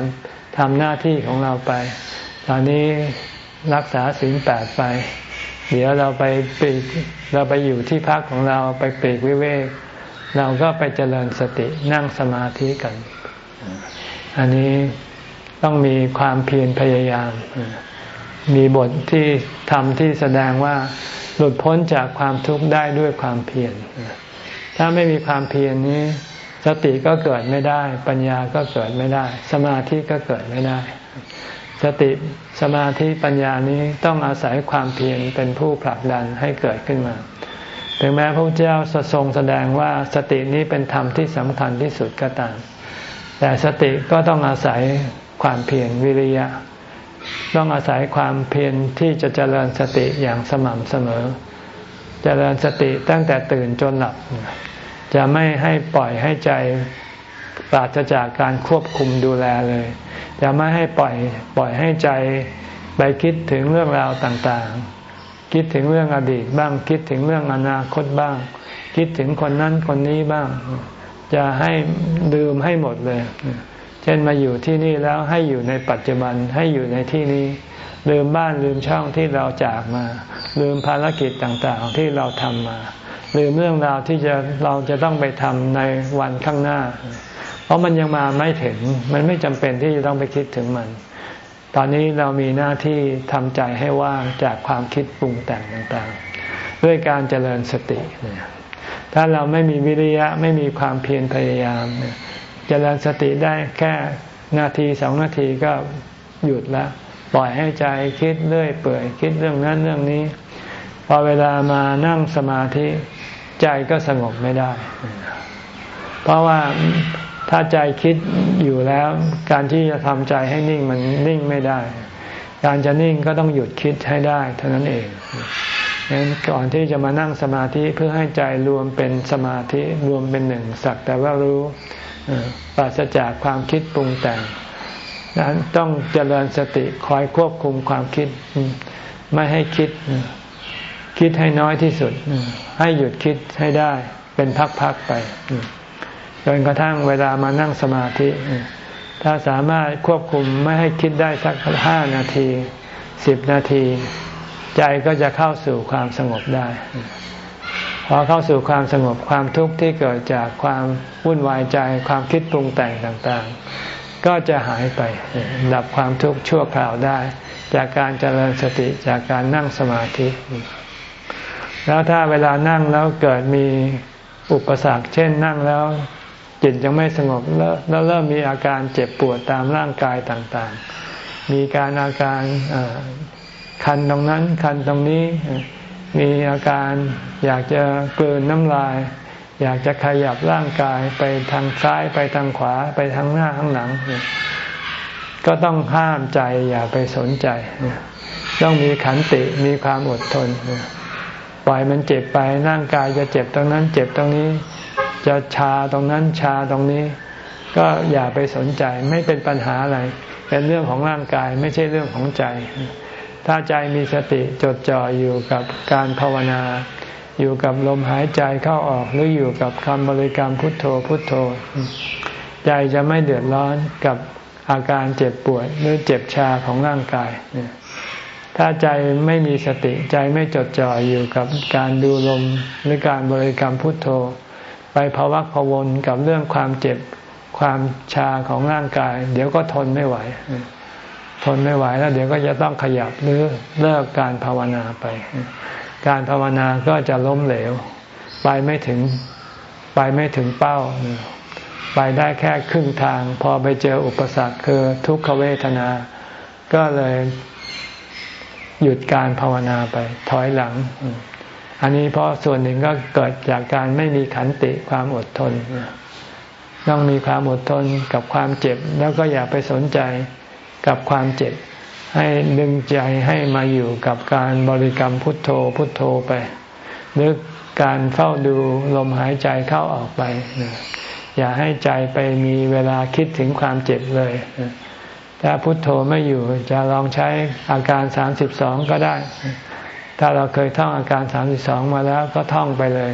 ทำหน้าที่ของเราไป ตอนนี้รักษาศีลแปดไป เดี๋ยวเราไปปีกเราไปอยู่ที่พักของเราไปปีกวิเวก เราก็ไปเจริญสตินั่งสมาธิกัน อันนี้ต้องมีความเพียรพยายาม มีบทที่ทำที่แสดงว่าหลุดพ้นจากความทุกข์ได้ด้วยความเพียร ถ้าไม่มีความเพียรนี้ สติก็เกิดไม่ได้ ปัญญาก็เกิดไม่ได้ สมาธิก็เกิดไม่ได้ สติสมาธิปัญญานี้ต้องอาศัยความเพียรเป็นผู้ผลักดันให้เกิดขึ้นมา ถึงแม้พระเจ้าทรงแสดงว่าสตินี้เป็นธรรมที่สำคัญที่สุดก็ตาม แต่สติก็ต้องอาศัยความเพียรวิริยะ ต้องอาศัยความเพียรที่จะเจริญสติอย่างสม่ำเสมอ เจริญสติตั้งแต่ตื่นจนหลับ จะไม่ให้ปล่อยให้ใจปราศจากการควบคุมดูแลเลย จะไม่ให้ปล่อยปล่อยให้ใจไปคิดถึงเรื่องราวต่างๆ คิดถึงเรื่องอดีตบ้าง คิดถึงเรื่องอนาคตบ้าง คิดถึงคนนั้นคนนี้บ้าง จะให้ดื่มให้หมดเลย เช่นมาอยู่ที่นี่แล้วให้อยู่ในปัจจุบันให้อยู่ในที่นี้ ลืมบ้านลืมช่องที่เราจากมา ลืมภารกิจต่างๆที่เราทำมา ลืมเรื่องราวที่จะเราจะต้องไปทำในวันข้างหน้า เพราะมันยังมาไม่ถึง มันไม่จำเป็นที่จะต้องไปคิดถึงมัน ตอนนี้เรามีหน้าที่ทำใจให้ว่างจากความคิดปรุงแต่งต่างๆ ด้วยการเจริญสติ ถ้าเราไม่มีวิริยะไม่มีความเพียรพยายามเนี่ยจริญสติได้แค่นาทีสองนาทีก็หยุดแล้วปล่อยให้ใจคิดเรื่อยเปื่อยคิดเรื่องนั้นเรื่องนี้ พอเวลามานั่งสมาธิใจก็สงบไม่ได้ เพราะว่า ถ้าใจคิดอยู่แล้ว การที่จะทำใจให้นิ่งมันนิ่งไม่ได้ การจะนิ่งก็ต้องหยุดคิดให้ได้ เท่านั้นเองดังนั้นก่อนที่จะมานั่งสมาธิเพื่อให้ใจรวมเป็นสมาธิรวมเป็นหนึ่งสักแต่ว่ารู้ปราศจากความคิดปรุงแต่งนั้นต้องเจริญสติคอยควบคุมความคิด ไม่ให้คิด คิดให้น้อยที่สุด ให้หยุดคิดให้ได้ เป็นพักๆไป จนกระทั่งเวลามานั่งสมาธิ ถ้าสามารถควบคุมไม่ให้คิดได้สักห้านาทีสิบนาที ใจก็จะเข้าสู่ความสงบได้ พอเข้าสู่ความสงบความทุกข์ที่เกิดจากความวุ่นวายใจความคิดปรุงแต่งต่างๆ ก็จะหายไปดับความทุกข์ชั่วคราวได้ จากการเจริญสติจากการนั่งสมาธิ แล้วถ้าเวลานั่งแล้วเกิดมีอุปสรรค เช่นนั่งแล้ว จิตยังไม่สงบแล้วเริ่มมีอาการเจ็บปวดตามร่างกายต่างๆ มีการอาการคันตรงนั้นคันตรงนี้มีอาการอยากจะเกินน้ำลาย อยากจะขยับร่างกายไปทางซ้ายไปทางขวาไปทางหน้าข้างหลัง ก็ต้องห้ามใจอย่าไปสนใจ ต้องมีขันติมีความอดทนปล่อยมันเจ็บไปร่างกายจะเจ็บตรงนั้น เจ็บตรงนี้ จะชาตรงนั้นชาตรงนี้ ก็อย่าไปสนใจไม่เป็นปัญหาอะไร เป็นเรื่องของร่างกายไม่ใช่เรื่องของใจ ถ้าใจมีสติจดจ่ออยู่กับการภาวนา อยู่กับลมหายใจเข้าออกหรืออยู่กับคำบริกรรมพุทโธพุทโธ ใจจะไม่เดือดร้อนกับอาการเจ็บปวดหรือเจ็บชาของร่างกาย ถ้าใจไม่มีสติใจไม่จดจ่ออยู่กับการดูลมหรือการบริกรรมพุทโธ ไปภาวักพวนกับเรื่องความเจ็บความชาของร่างกาย เดี๋ยวก็ทนไม่ไหว ทนไม่ไหวแล้วเดี๋ยวก็จะต้องขยับหรือเลิกการภาวนาไป การภาวนาก็จะล้มเหลว ไปไม่ถึงไปไม่ถึงเป้า ไปได้แค่ครึ่งทาง พอไปเจออุปสรรคคือทุกขเวทนา ก็เลยหยุดการภาวนาไป ถอยหลัง อันนี้เพราะส่วนหนึ่งก็เกิดจากการไม่มีขันติความอดทน ต้องมีความอดทนกับความเจ็บ แล้วก็อย่าไปสนใจกับความเจ็บ ให้ดึงใจให้มาอยู่กับการบริกรรมพุทโธพุทโธไปหรือการเฝ้าดูลมหายใจเข้าออกไปอย่าให้ใจไปมีเวลาคิดถึงความเจ็บเลยถ้าพุทโธไม่อยู่จะลองใช้อาการสามสิบสองก็ได้ ถ้าเราเคยท่องอาการสามสิบสองมาแล้วก็ท่องไปเลย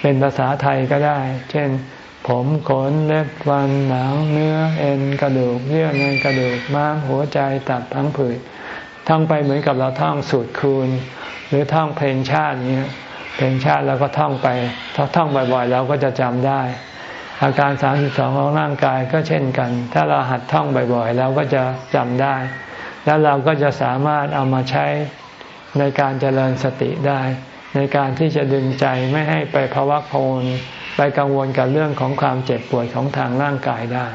เป็นภาษาไทยก็ได้ เช่น ผมขนเล็บฟันหนังเนื้อเอ็นกระดูกเยื่อในกระดูกม้ามหัวใจตับพังผืดท่องไปเหมือนกับเราท่องสูตรคูณ หรือท่องเพลงชาติเนี้ยเพลงชาติเราก็ท่องไป ถ้าท่องบ่อยๆเราก็จะจำได้ อาการสามสิบสองของร่างกายก็เช่นกัน ถ้าเราหัดท่องบ่อยๆเราก็จะจำได้ แล้วเราก็จะสามารถเอามาใช้ ในการเจริญสติได้ ในการที่จะดึงใจไม่ให้ไปภวะโพลไปกังวลกับเรื่องของความเจ็บปวดของทางร่างกายได้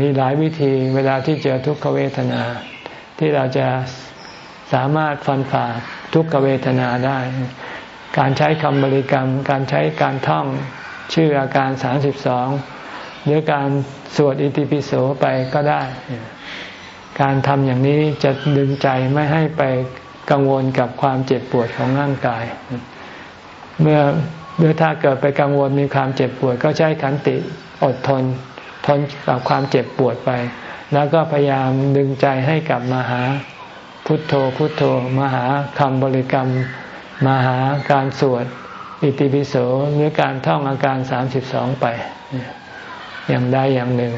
มีหลายวิธีเวลาที่เจอทุกขเวทนา ที่เราจะสามารถฟันฝ่าทุกขเวทนาได้ การใช้คำบริกรรม การใช้การท่องชื่ออาการสามสิบสองหรือการสวดอิติปิโสไปก็ได้ การทำอย่างนี้จะดึงใจไม่ให้ไปกังวลกับความเจ็บปวดของร่างกาย เมื่อเมื่อถ้าเกิดไปกังวลมีความเจ็บปวด ก็ใช้ขันติอดทน ทนกับความเจ็บปวดไป แล้วก็พยายามดึงใจให้กลับมาหาพุทโธพุทโธมาหาคำบริกรรมมาหาการสวดอิติปิโสหรือการท่องอาการสามสิบสองไป อย่างใดอย่างหนึ่ง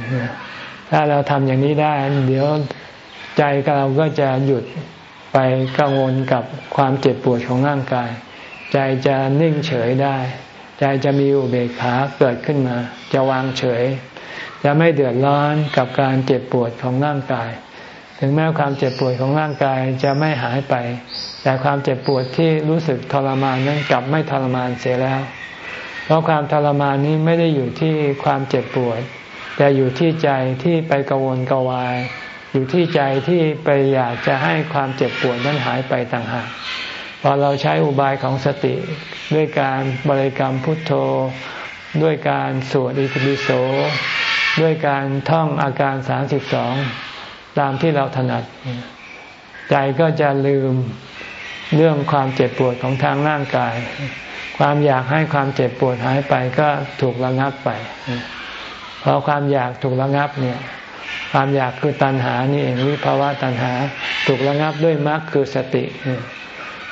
ถ้าเราทำอย่างนี้ได้ เดี๋ยว ใจเราก็จะหยุดไปกังวลกับความเจ็บปวดของร่างกาย ใจจะนิ่งเฉยได้ ใจจะมีอุเบกขาเกิดขึ้นมา จะวางเฉย จะไม่เดือดร้อนกับการเจ็บปวดของร่างกาย ถึงแม้ความเจ็บปวดของร่างกายจะไม่หายไป แต่ความเจ็บปวดที่รู้สึกทรมานนั้นกลับไม่ทรมานเสียแล้ว เพราะความทรมานนี้ไม่ได้อยู่ที่ความเจ็บปวด แต่อยู่ที่ใจที่ไปกังวลกวาย อยู่ที่ใจที่ไปอยากจะให้ความเจ็บปวดนั้นหายไปต่างหากพอเราใช้อุบายของสติด้วยการบริกรรมพุทโธ ด้วยการสวดอิติปิโส ด้วยการท่องอาการสามสิบสองตามที่เราถนัด ใจก็จะลืมเรื่องความเจ็บปวดของทางร่างกาย ความอยากให้ความเจ็บปวดหายไปก็ถูกระงับไปพอความอยากถูกระงับเนี่ย ความอยากคือตัณหานี่เองวิภาวะตัณหา ถูกระงับด้วยมรรคคือสติ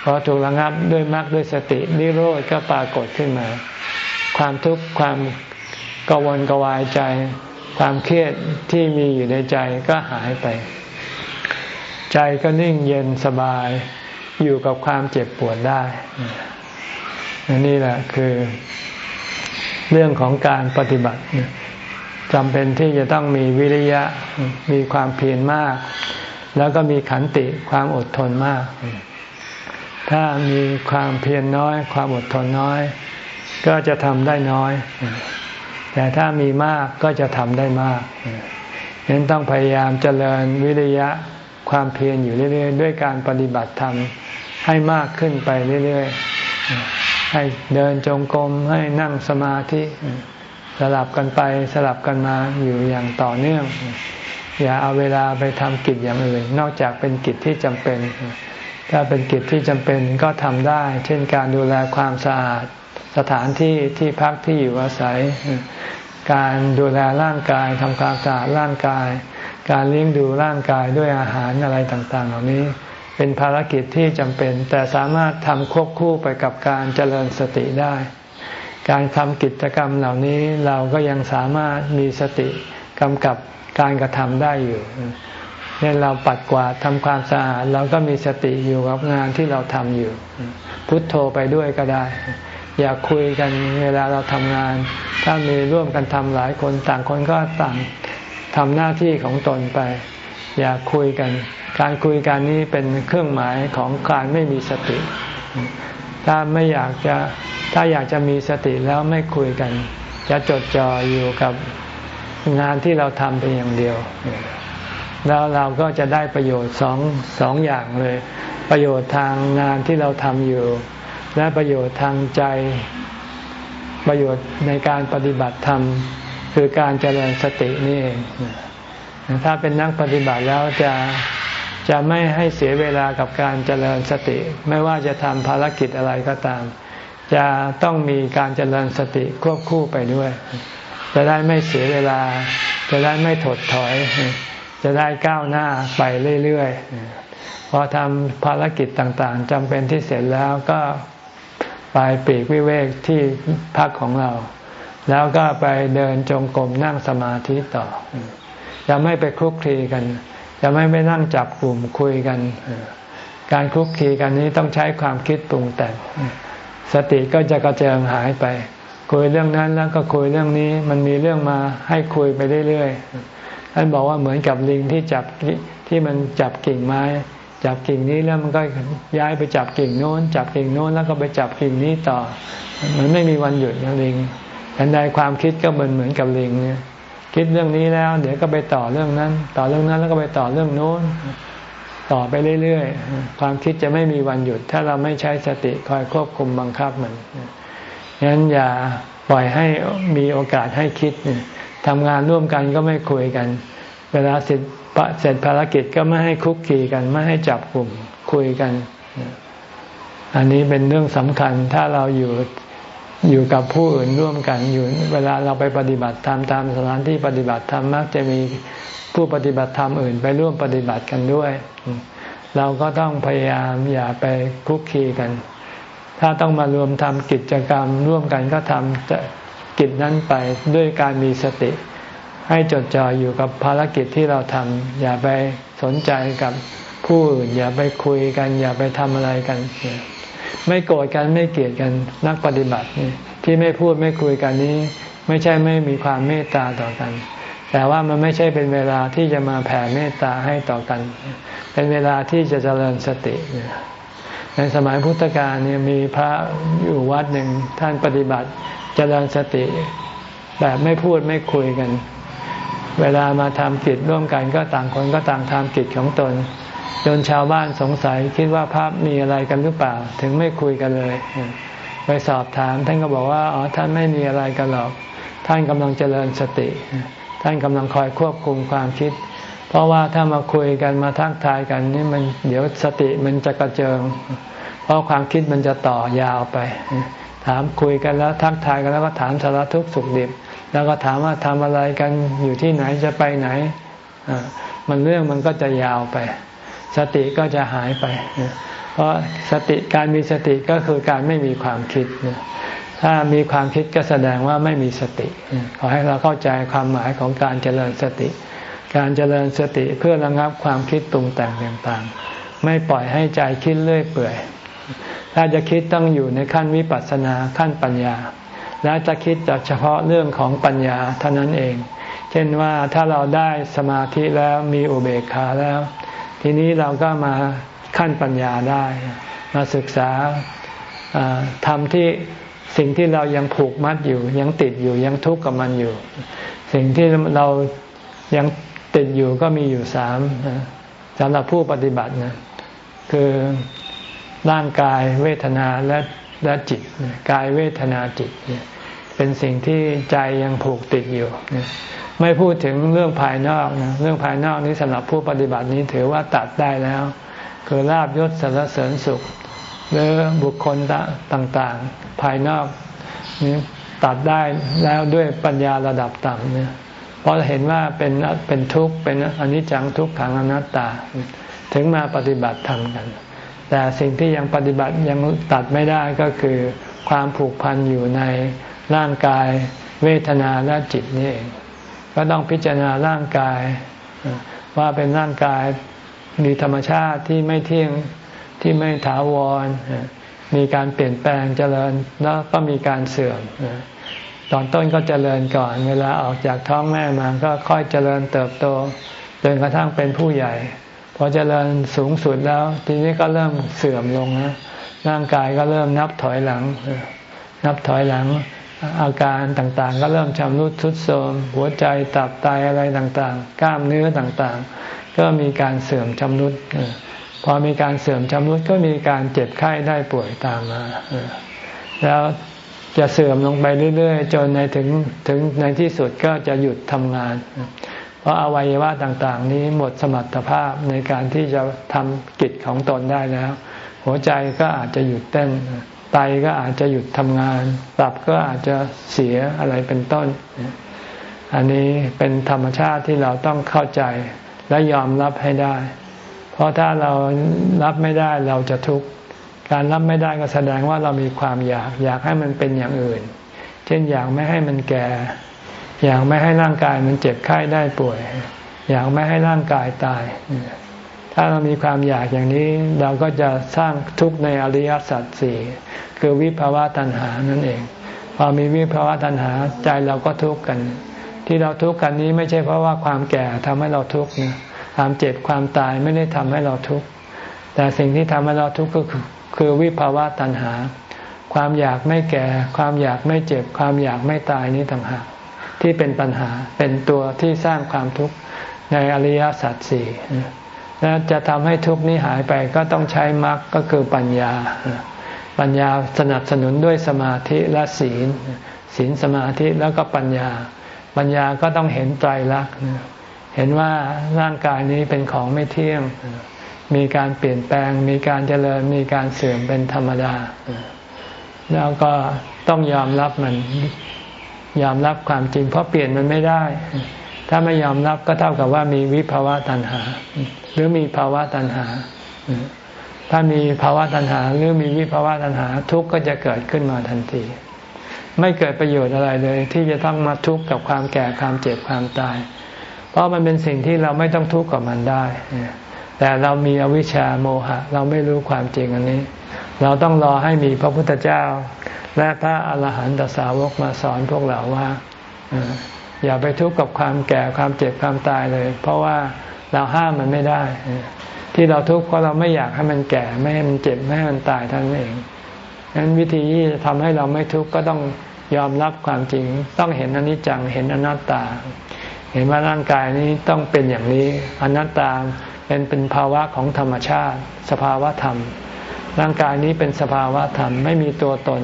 พอถูกระงับด้วยมรรคด้วยสตินิโรธก็ปรากฏขึ้นมา ความทุกข์ความกังวลกวายใจ ความเครียดที่มีอยู่ในใจก็หายไป ใจก็นิ่งเย็นสบายอยู่กับความเจ็บปวดได้นี่แหละคือ เรื่องของการปฏิบัติ จำเป็นที่จะต้องมีวิริยะมีความเพียรมาก แล้วก็มีขันติความอดทนมาก ถ้ามีความเพียรน้อย ความอดทนน้อย ก็จะทำได้น้อย แต่ถ้ามีมากก็จะทำได้มากฉะนั้นต้องพยายามเจริญวิริยะความเพียรอยู่เรื่อยๆ ด้วยการปฏิบัติธรรมให้มากขึ้นไปเรื่อยๆ ให้เดินจงกรมให้นั่งสมาธิ สลับกันไปสลับกันมาอยู่อย่างต่อเนื่อง อย่าเอาเวลาไปทำกิจอย่างอื่น นอกจากเป็นกิจที่จำเป็น ถ้าเป็นกิจที่จำเป็นก็ทำได้ เช่นการดูแลความสะอาดสถานที่ที่พักที่อยู่อาศัย การดูแลร่างกายทำความสะอาดร่างกาย การเลี้ยงดูร่างกายด้วยอาหารอะไรต่างๆ เหล่านี้เป็นภารกิจที่จำเป็น แต่สามารถทำควบคู่ไปกับการเจริญสติได้ การทำกิจกรรมเหล่านี้เราก็ยังสามารถมีสติกำกับการกระทำได้อยู่เช่นเราปัดกวาดทำความสะอาดเราก็มีสติอยู่กับงานที่เราทำอยู่ พุทโธไปด้วยก็ได้ อย่าคุยกันเวลาเราทำงาน ถ้ามีร่วมกันทำหลายคนต่างคนก็ต่างทำหน้าที่ของตนไป อย่าคุยกัน การคุยกันนี้เป็นเครื่องหมายของการไม่มีสติ ถ้าไม่อยากจะถ้าอยากจะมีสติแล้วไม่คุยกัน จะจดจ่ออยู่กับงานที่เราทำเป็นอย่างเดียว แล้วเราก็จะได้ประโยชน์สองสองอย่างเลย ประโยชน์ทางงานที่เราทำอยู่ และประโยชน์ทางใจประโยชน์ในการปฏิบัติธรรม คือการเจริญสตินี่เองถ้าเป็นนักปฏิบัติแล้วจะ จะไม่ให้เสียเวลากับการเจริญสติ ไม่ว่าจะทำภารกิจอะไรก็ตาม จะต้องมีการเจริญสติควบคู่ไปด้วย จะได้ไม่เสียเวลา จะได้ไม่ถดถอย จะได้ก้าวหน้าไปเรื่อยๆพอทำภารกิจต่างๆจำเป็นที่เสร็จแล้วก็ไปปีกวิเวกที่พักของเรา แล้วก็ไปเดินจงกรมนั่งสมาธิต่อจะไม่ไปคลุกคลีกัน จะไม่ไปนั่งจับกลุ่มคุยกัน การคุกคีกันนี้ต้องใช้ความคิดปรุงแต่งสติก็จะกระเจิงหายไป คุยเรื่องนั้นแล้วก็คุยเรื่องนี้ มันมีเรื่องมาให้คุยไปเรื่อยๆท่านบอกว่าเหมือนกับลิงที่จับที่มันจับกิ่งไม้ จับกิ่งนี้แล้วมันก็ย้ายไปจับกิ่งโน้น จับกิ่งโน้นแล้วก็ไปจับกิ่งนี้ต่อ มันไม่มีวันหยุดนะลิงอันใดความคิดก็เหมือนเหมือนกับลิงเนี่ย คิดเรื่องนี้แล้ว เดี๋ยวก็ไปต่อเรื่องนั้น ต่อเรื่องนั้นแล้วก็ไปต่อเรื่องโน้น ต่อไปเรื่อยๆ ความคิดจะไม่มีวันหยุด ถ้าเราไม่ใช้สติคอยควบคุมบังคับมันงั้นอย่าปล่อยให้มีโอกาสให้คิดทำงานร่วมกันก็ไม่คุยกัน เวลาเสร็จเสร็จภารกิจก็ไม่ให้คุกคีกัน ไม่ให้จับกลุ่มคุยกัน อันนี้เป็นเรื่องสำคัญถ้าเราอยู่ อยู่กับผู้อื่นร่วมกันอยู่ เวลาเราไปปฏิบัติธรรมตามสถานที่ปฏิบัติธรรมมักจะมีผู้ปฏิบัติธรรมอื่นไปร่วมปฏิบัติกันด้วย เราก็ต้องพยายามอย่าไปคุกคีกัน ถ้าต้องมารวมทำกิจกรรม ร่วมกันก็ทำกิจนั้นไปด้วยการมีสติ ให้จดจ่ออยู่กับภารกิจที่เราทำอย่าไปสนใจกับผู้อื่น อย่าไปคุยกัน อย่าไปทำอะไรกัน ไม่โกรธกันไม่เกลียดกันนักปฏิบัติที่ไม่พูดไม่คุยกันนี้ ไม่ใช่ไม่มีความเมตตาต่อกัน แต่ว่ามันไม่ใช่เป็นเวลาที่จะมาแผ่เมตตาให้ต่อกัน เป็นเวลาที่จะเจริญสติในสมัยพุทธกาลเนี่ยมีพระอยู่วัดหนึ่งท่านปฏิบัติเจริญสติ แบบไม่พูดไม่คุยกัน เวลามาทำกิจร่วมกันก็ต่างคนก็ต่างทำกิจของตน จนชาวบ้านสงสัยคิดว่าพระมีอะไรกันหรือเปล่า ถึงไม่คุยกันเลย ไปสอบถาม ท่านก็บอกว่าอ๋อท่านไม่มีอะไรกันหรอก ท่านกำลังเจริญสติ ท่านกำลังคอยควบคุมความคิด เพราะว่าถ้ามาคุยกันมาทักทายกันนี่มันเดี๋ยวสติมันจะกระเจิง เพราะความคิดมันจะต่อยาวไป ถามคุยกันแล้วทักทายกันแล้วก็ถามสารทุกข์สุขดิบ แล้วก็ถามว่าทำอะไรกันอยู่ที่ไหนจะไปไหนมันเรื่องมันก็จะยาวไป สติก็จะหายไป เพราะสติการมีสติก็คือการไม่มีความคิด ถ้ามีความคิดก็แสดงว่าไม่มีสติ ขอให้เราเข้าใจความหมายของการเจริญสติ การเจริญสติเพื่อระงับความคิดตรงแต่งต่างๆ ไม่ปล่อยให้ใจคิดเลื่อยเปื่อย ถ้าจะคิดต้องอยู่ในขั้นวิปัสสนาขั้นปัญญา และจะคิดจากเฉพาะเรื่องของปัญญาเท่านั้นเอง เช่นว่าถ้าเราได้สมาธิแล้วมีอุเบกขาแล้ว ทีนี้เราก็มาขั้นปัญญาได้ มาศึกษาทำที่สิ่งที่เรายังผูกมัดอยู่ ยังติดอยู่ยังทุกข์กับมันอยู่ สิ่งที่เรายังติดอยู่ก็มีอยู่สามสำหรับผู้ปฏิบัตินะคือร่างกายเวทนาและและจิตกายเวทนาจิตเป็นสิ่งที่ใจยังผูกติดอยู่ ไม่พูดถึงเรื่องภายนอกนะเรื่องภายนอกนี้สำหรับผู้ปฏิบัตินี้ถือว่าตัดได้แล้ว คือลาบยศสรรเสริญสุข หรือบุคคลต่างๆ ภายนอกนี้ตัดได้แล้วด้วยปัญญาระดับต่ำเนี่ยเพราะเห็นว่าเป็นเป็นทุกข์เป็นอนิจจังทุกขังอนัตตา ถึงมาปฏิบัติธรรมกัน แต่สิ่งที่ยังปฏิบัติยังตัดไม่ได้ก็คือความผูกพันอยู่ในร่างกายเวทนาและจิตนี่เอง ก็ต้องพิจารณาร่างกาย ว่าเป็นร่างกายมีธรรมชาติที่ไม่เที่ยงที่ไม่ถาวร มีการเปลี่ยนแปลงเจริญแล้วก็มีการเสื่อมตอนต้นก็เจริญก่อน เวลาออกจากท้องแม่มาก็ค่อยเจริญเติบโตจนกระทั่งเป็นผู้ใหญ่พอเจริญสูงสุดแล้ว ทีนี้ก็เริ่มเสื่อมลงนะร่างกายก็เริ่มนับถอยหลัง นับถอยหลัง อาการต่างๆ ก็เริ่มชำรุดทรุดโทรมหัวใจตับไตอะไรต่างๆ กล้ามเนื้อต่างๆ ก็มีการเสื่อมชำรุดพอมีการเสื่อมชำรุดก็มีการเจ็บไข้ได้ป่วยตามมาแล้วจะเสื่อมลงไปเรื่อยๆ จนในถึงถึงในที่สุดก็จะหยุดทำงาน เพราะอวัยวะต่างๆ นี้หมดสมรรถภาพในการที่จะทำกิจของตนได้แล้ว หัวใจก็อาจจะหยุดเต้น ไตก็อาจจะหยุดทำงานตับก็อาจจะเสียอะไรเป็นต้น อันนี้เป็นธรรมชาติที่เราต้องเข้าใจและยอมรับให้ได้ เพราะถ้าเรารับไม่ได้เราจะทุกข์การรับไม่ได้ก็แสดงว่าเรามีความอยาก อยากให้มันเป็นอย่างอื่น เช่นอยากไม่ให้มันแก่ อยากไม่ให้ร่างกายมันเจ็บไข้ได้ป่วย อยากไม่ให้ร่างกายตาย ถ้าเรามีความอยากอย่างนี้เราก็จะสร้างทุกข์ในอริยสัจสี่คือวิภาวะตัณหานั่นเอง พอมีวิภาวะตัณหาใจเราก็ทุกข์กัน ที่เราทุกข์กันนี้ไม่ใช่เพราะว่าความแก่ทำให้เราทุกข์นะความเจ็บความตายไม่ได้ทำให้เราทุกข์แต่สิ่งที่ทำให้เราทุกข์ก็คือคือวิภาวะตัณหา ความอยากไม่แก่ ความอยากไม่เจ็บ ความอยากไม่ตายนี้ต่างหากที่เป็นปัญหาเป็นตัวที่สร้างความทุกข์ในอริยสัจสี่ และจะทำให้ทุกข์นี้หายไปก็ต้องใช้มรรคก็คือปัญญา ปัญญาสนับสนุนด้วยสมาธิและศีล ศีลสมาธิแล้วก็ปัญญา ปัญญาก็ต้องเห็นไตรลักษณ์เห็นว่าร่างกายนี้เป็นของไม่เที่ยง มีการเปลี่ยนแปลง มีการเจริญ มีการเสื่อมเป็นธรรมดา แล้วก็ต้องยอมรับมัน ยอมรับความจริง เพราะเปลี่ยนมันไม่ได้ ถ้าไม่ยอมรับก็เท่ากับว่ามีวิภาวะตัณหา หรือมีภาวะตัณหา ถ้ามีภาวะตัณหา หรือมีวิภาวะตัณหา ทุกข์ก็จะเกิดขึ้นมาทันที ไม่เกิดประโยชน์อะไรเลย ที่จะต้องมาทุกข์กับความแก่ความเจ็บความตาย เพราะมันเป็นสิ่งที่เราไม่ต้องทุกข์กับมันได้ แต่เรามีอวิชชาโมหะ เราไม่รู้ความจริงอันนี้ เราต้องรอให้มีพระพุทธเจ้า และพระอาหารหันตสาวกมาสอนพวกเราว่า อย่าไปทุกข์กับความแก่ความเจ็บความตายเลย เพราะว่าเราห้ามมันไม่ได้ ที่เราทุกข์เพราะเราไม่อยากให้มันแก่ไม่ให้มันเจ็บไม่ให้มันตายท่านเองนั้นวิธีที่จะทำให้เราไม่ทุกข์ก็ต้องยอมรับความจริง ต้องเห็นอนิจจังเห็นอนัตตา เห็นว่าร่างกายนี้ต้องเป็นอย่างนี้อนัตตาเป็นเป็นภาวะของธรรมชาติ สภาวะธรรม ร่างกายนี้เป็นสภาวะธรรมไม่มีตัวตน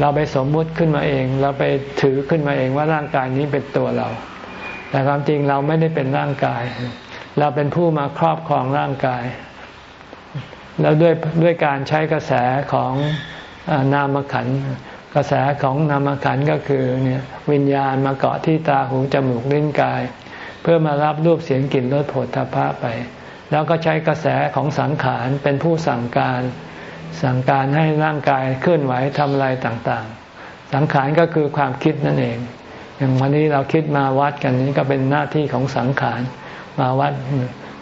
เราไปสมมุติขึ้นมาเอง เราไปถือขึ้นมาเองว่าร่างกายนี้เป็นตัวเรา แต่ความจริงเราไม่ได้เป็นร่างกาย เราเป็นผู้มาครอบครองร่างกาย แล้วด้วยด้วยการใช้กระแสของนามขันกระแสของนามขันก็คือเนี่ยวิญญาณมาเกาะที่ตาหูจมูกลิ้นกาย เพื่อมารับรูปเสียงกลิ่นรสผลทพะไป แล้วก็ใช้กระแสของสังขารเป็นผู้สั่งการ สั่งการให้ร่างกายเคลื่อนไหวทำอะไรต่างๆ สังขารก็คือความคิดนั่นเอง อย่างวันนี้เราคิดมาวัดกันนี้ก็เป็นหน้าที่ของสังขารมาวัด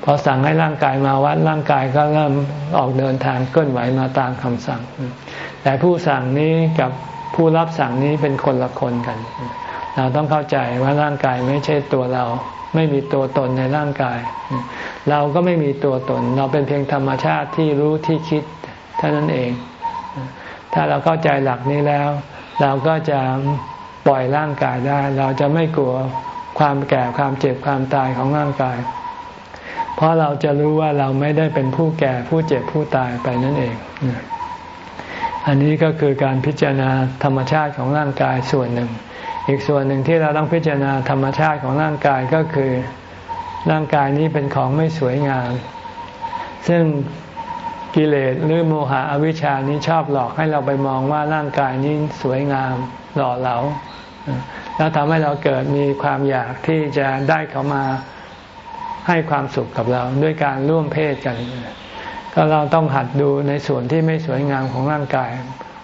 พอสั่งให้ร่างกายมาวัดร่างกายก็เริ่มออกเดินทางเคลื่อนไหวมาตามคำสั่ง แต่ผู้สั่งนี้กับผู้รับสั่งนี้เป็นคนละคนกัน เราต้องเข้าใจว่าร่างกายไม่ใช่ตัวเรา ไม่มีตัวตนในร่างกาย เราก็ไม่มีตัวตน เราเป็นเพียงธรรมชาติที่รู้ที่คิด เท่านั้นเอง ถ้าเราเข้าใจหลักนี้แล้ว เราก็จะปล่อยร่างกายได้ เราจะไม่กลัวความแก่ความเจ็บความตายของร่างกาย เพราะเราจะรู้ว่าเราไม่ได้เป็นผู้แก่ผู้เจ็บผู้ตายไปนั่นเอง อันนี้ก็คือการพิจารณาธรรมชาติของร่างกายส่วนหนึ่ง อีกส่วนหนึ่งที่เราต้องพิจารณาธรรมชาติของร่างกายก็คือร่างกายนี้เป็นของไม่สวยงาม ซึ่ง กิเลสหรือโมหะอวิชานี้ชอบหลอกให้เราไปมองว่าร่างกายนี้สวยงามหล่อเหลา แล้วทำให้เราเกิดมีความอยากที่จะได้เขามาให้ความสุขกับเราด้วยการร่วมเพศกัน ก็เราต้องหัดดูในส่วนที่ไม่สวยงามของร่างกาย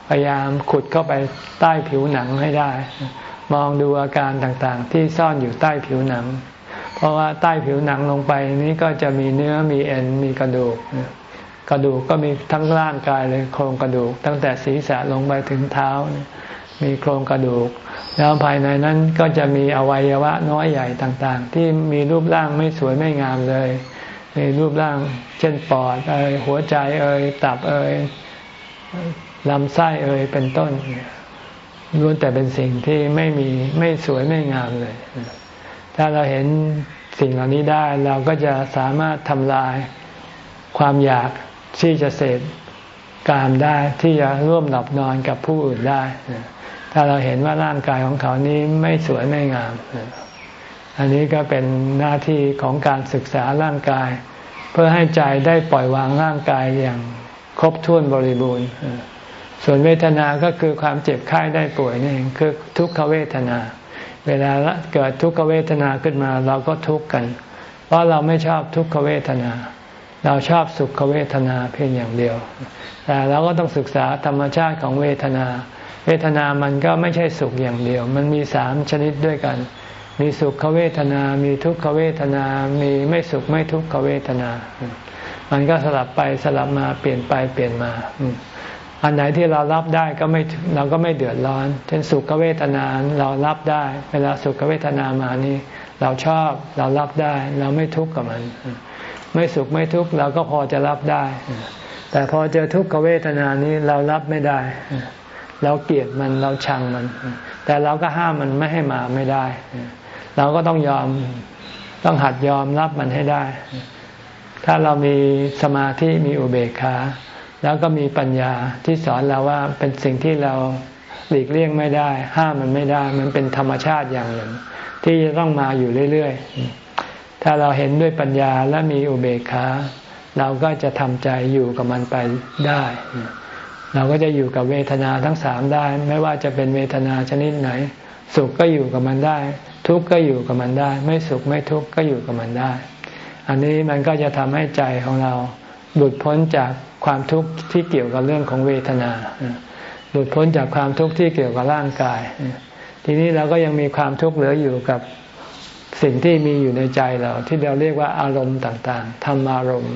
พยายามขุดเข้าไปใต้ผิวหนังให้ได้ มองดูอาการต่างๆ ที่ซ่อนอยู่ใต้ผิวหนัง เพราะว่าใต้ผิวหนังลงไปนี้ก็จะมีเนื้อมีเอ็นมีกระดูก กระดูกก็มีทั้งร่างกายเลยโครงกระดูก ตั้งแต่ศีรษะลงไปถึงเท้า มีโครงกระดูก แล้วภายในนั้นก็จะมีอวัยวะน้อยใหญ่ต่างๆ ที่มีรูปร่างไม่สวยไม่งามเลย มีรูปร่างเช่นปอดเอยหัวใจเอยตับเอยลำไส้เอยเป็นต้นล้วนแต่เป็นสิ่งที่ไม่มีไม่สวยไม่งามเลย ถ้าเราเห็นสิ่งเหล่านี้ได้เราก็จะสามารถทำลายความอยาก ที่จะเสพกามได้ที่จะร่วมหลับนอนกับผู้อื่นได้ ถ้าเราเห็นว่าร่างกายของเขานี้ไม่สวยไม่งาม อันนี้ก็เป็นหน้าที่ของการศึกษาร่างกาย เพื่อให้ใจได้ปล่อยวางร่างกายอย่างครบถ้วนบริบูรณ์ ส่วนเวทนาก็คือความเจ็บไข้ได้ป่วยนี่คือทุกขเวทนา เวลาเกิดทุกขเวทนาขึ้นมา เราก็ทุกข์กัน เพราะเราไม่ชอบทุกขเวทนา เราชอบสุขเวทนาเพียงอย่างเดียว แต่เราก็ต้องศึกษาธรรมชาติของเวทนา เวทนามันก็ไม่ใช่สุขอย่างเดียว มันมีสามชนิดด้วยกัน มีสุขเวทนา มีทุกขเวทนา มีไม่สุขไม่ทุกขเวทนา มันก็สลับไปสลับมาเปลี่ยนไปเปลี่ยนมาอันไหนที่เรารับได้ก็ไม่เราก็ไม่เดือดร้อน เช่นสุขเวทนาเรารับได้ เวลาสุขเวทนามานี่ เราชอบเรารับได้ เราไม่ทุกข์กับมัน ไม่สุขไม่ทุกข์เราก็พอจะรับได้ แต่พอเจอทุกขเวทนานี้เรารับไม่ได้ เราเกลียดมันเราชังมัน แต่เราก็ห้ามมันไม่ให้มาไม่ได้ เราก็ต้องยอมต้องหัดยอมรับมันให้ได้ ถ้าเรามีสมาธิมีอุเบกขาแล้วก็มีปัญญาที่สอนเราว่าเป็นสิ่งที่เราหลีกเลี่ยงไม่ได้ ห้ามมันไม่ได้ มันเป็นธรรมชาติอย่างหนึ่ง ที่จะต้องมาอยู่เรื่อยๆ ถ้าเราเห็นด้วยปัญญาและมีอุเบกขาเราก็จะทำใจอยู่กับมันไปได้ เราก็จะอยู่กับเวทนาทั้งสามได้ ไม่ว่าจะเป็นเวทนาชนิดไหน สุขก็อยู่กับมันได้ ทุกข์ก็อยู่กับมันได้ ไม่สุขไม่ทุกข์ก็อยู่กับมันได้ อันนี้มันก็จะทำให้ใจของเราหลุดพ้นจากความทุกข์ที่เกี่ยวกับเรื่องของเวทนาหลุดพ้นจากความทุกข์ที่เกี่ยวกับร่างกาย ทีนี้เราก็ยังมีความทุกข์เหลืออยู่กับ สิ่งที่มีอยู่ในใจเราที่เราเรียกว่าอารมณ์ต่างๆธรรมารมณ์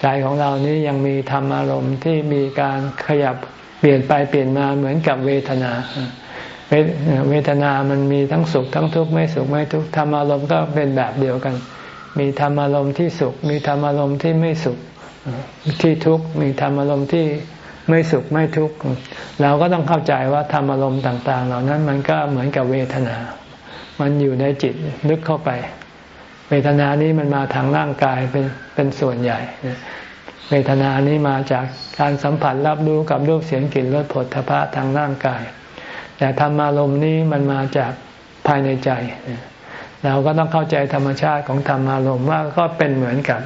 ใจของเรานี้ยังมีธรรมารมณ์ที่มีการขยับเปลี่ยนไปเปลี่ยนมาเหมือนกับเวทนาเวทนามันมีทั้งสุขทั้งทุกข์ไม่สุขไม่ทุกข์ธรรมารมณ์ก็เป็นแบบเดียวกัน มีธรรมารมณ์ที่สุข มีธรรมารมณ์ที่ไม่สุขที่ทุกข์มีธรรมอารมณ์ที่ไม่สุขไม่ทุกข์เราก็ต้องเข้าใจว่าธรรมอารมณ์ต่าง ๆ เหล่านั้นมันก็เหมือนกับเวทนา มันอยู่ในจิตลึกเข้าไป เวทนานี้มันมาทางร่างกายเป็นเป็นส่วนใหญ่ เวทนานี้มาจากการสัมผัสรับรู้กับรูปเสียงกลิ่นรสผลทพะทางร่างกาย แต่ธรรมารมณ์นี้มันมาจากภายในใจ เราก็ต้องเข้าใจธรรมชาติของธรรมารมณ์ว่าก็เป็นเหมือนกับ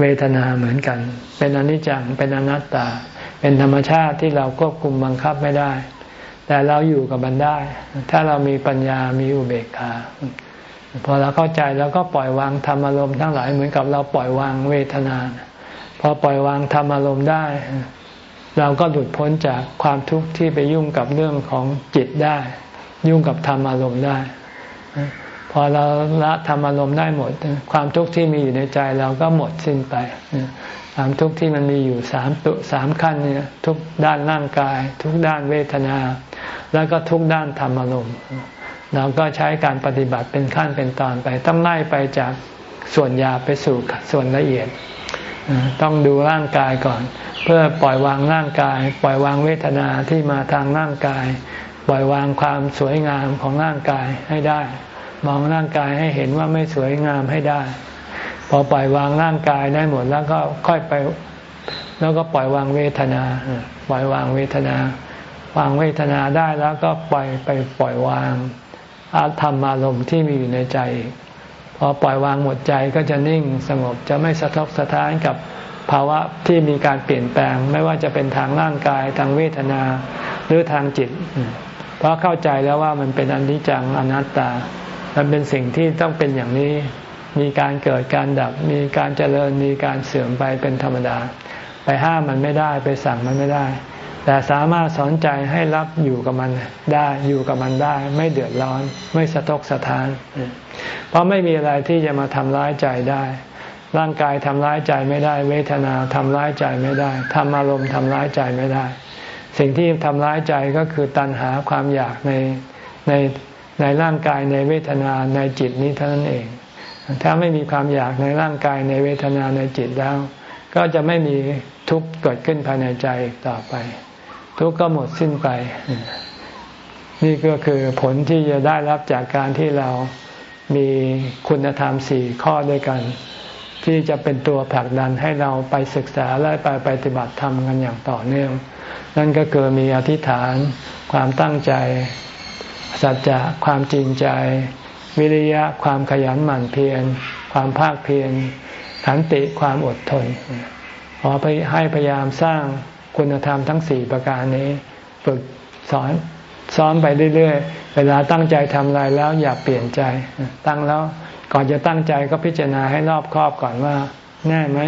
เวทนาเหมือนกัน เป็นอนิจจัง เป็นอนัตตา เป็นธรรมชาติที่เราควบคุมบังคับไม่ได้ แต่เราอยู่กับมันได้ ถ้าเรามีปัญญามีอุเบกขาพอเราเข้าใจแล้วก็ปล่อยวางธรรมอารมณ์ทั้งหลายเหมือนกับเราปล่อยวางเวทนาพอปล่อยวางธรรมอารมณ์ได้ เราก็หลุดพ้นจากความทุกข์ที่ไปยุ่งกับเรื่องของจิตได้ ยุ่งกับธรรมอารมณ์ได้ พอเราละทำอารมณ์ได้หมด ความทุกข์ที่มีอยู่ในใจเราก็หมดสิ้นไปความทุกข์ที่มันมีอยู่สามตุสามขั้นเนี่ยทุกด้านร่างกาย ทุกด้านเวทนา แล้วก็ทุกด้านธรรมอารมณ์เราก็ใช้การปฏิบัติเป็นขั้นเป็นตอนไป ต้องไล่ไปจากส่วนยาไปสู่ส่วนละเอียด ต้องดูร่างกายก่อน เพื่อปล่อยวางร่างกาย ปล่อยวางเวทนาที่มาทางร่างกาย ปล่อยวางความสวยงามของร่างกายให้ได้ มองร่างกายให้เห็นว่าไม่สวยงามให้ได้ พอปล่อยวางร่างกายได้หมดแล้วก็ค่อยไป แล้วก็ปล่อยวางเวทนา ปล่อยวางเวทนา วางเวทนาได้แล้วก็ปล่อยไปปล่อยวางอาธรรมอารมณ์ที่มีอยู่ในใจ พอปล่อยวางหมดใจก็จะนิ่งสงบจะไม่สะทกสะท้านกับภาวะที่มีการเปลี่ยนแปลง ไม่ว่าจะเป็นทางร่างกายทางเวทนาหรือทางจิต เพราะเข้าใจแล้วว่ามันเป็นอนิจจังอนัตตา มันเป็นสิ่งที่ต้องเป็นอย่างนี้ มีการเกิดการดับ มีการเจริญมีการเสื่อมไปเป็นธรรมดา ไปห้ามมันไม่ได้ไปสั่งมันไม่ได้ แต่สามารถสอนใจให้รับอยู่กับมันได้อยู่กับมันได้ ไม่เดือดร้อน ไม่สะทกสะท้าน เพราะไม่มีอะไรที่จะมาทำร้ายใจได้ ร่างกายทำร้ายใจไม่ได้ เวทนาทำร้ายใจไม่ได้ทำอารมณ์ทำร้ายใจไม่ได้ สิ่งที่ทำร้ายใจก็คือตัณหาความอยากในในในร่างกายในเวทนาในจิตนี้เท่านั้นเอง ถ้าไม่มีความอยากในร่างกายในเวทนาในจิตแล้ว ก็จะไม่มีทุกข์เกิดขึ้นภายในใจต่อไป ทุกข์ก็หมดสิ้นไป นี่ก็คือผลที่จะได้รับจากการที่เรามีคุณธรรมสี่ข้อด้วยกัน ที่จะเป็นตัวผลักดันให้เราไปศึกษาและไปปฏิบัติธรรมกันอย่างต่อเนื่อง นั่นก็คือมีอธิษฐาน ความตั้งใจ สัจจะความจริงใจ วิริยะความขยันหมั่นเพียรความภาคเพียรขันติความอดทนขอให้พยายามสร้าง คุณธรรมทั้งสี่ประการนี้ ฝึกสอนซ้อมไปเรื่อยๆ เวลาตั้งใจทำอะไรแล้วอย่าเปลี่ยนใจ ตั้งแล้วก่อนจะตั้งใจก็พิจารณาให้รอบครอบก่อนว่า แน่ไหม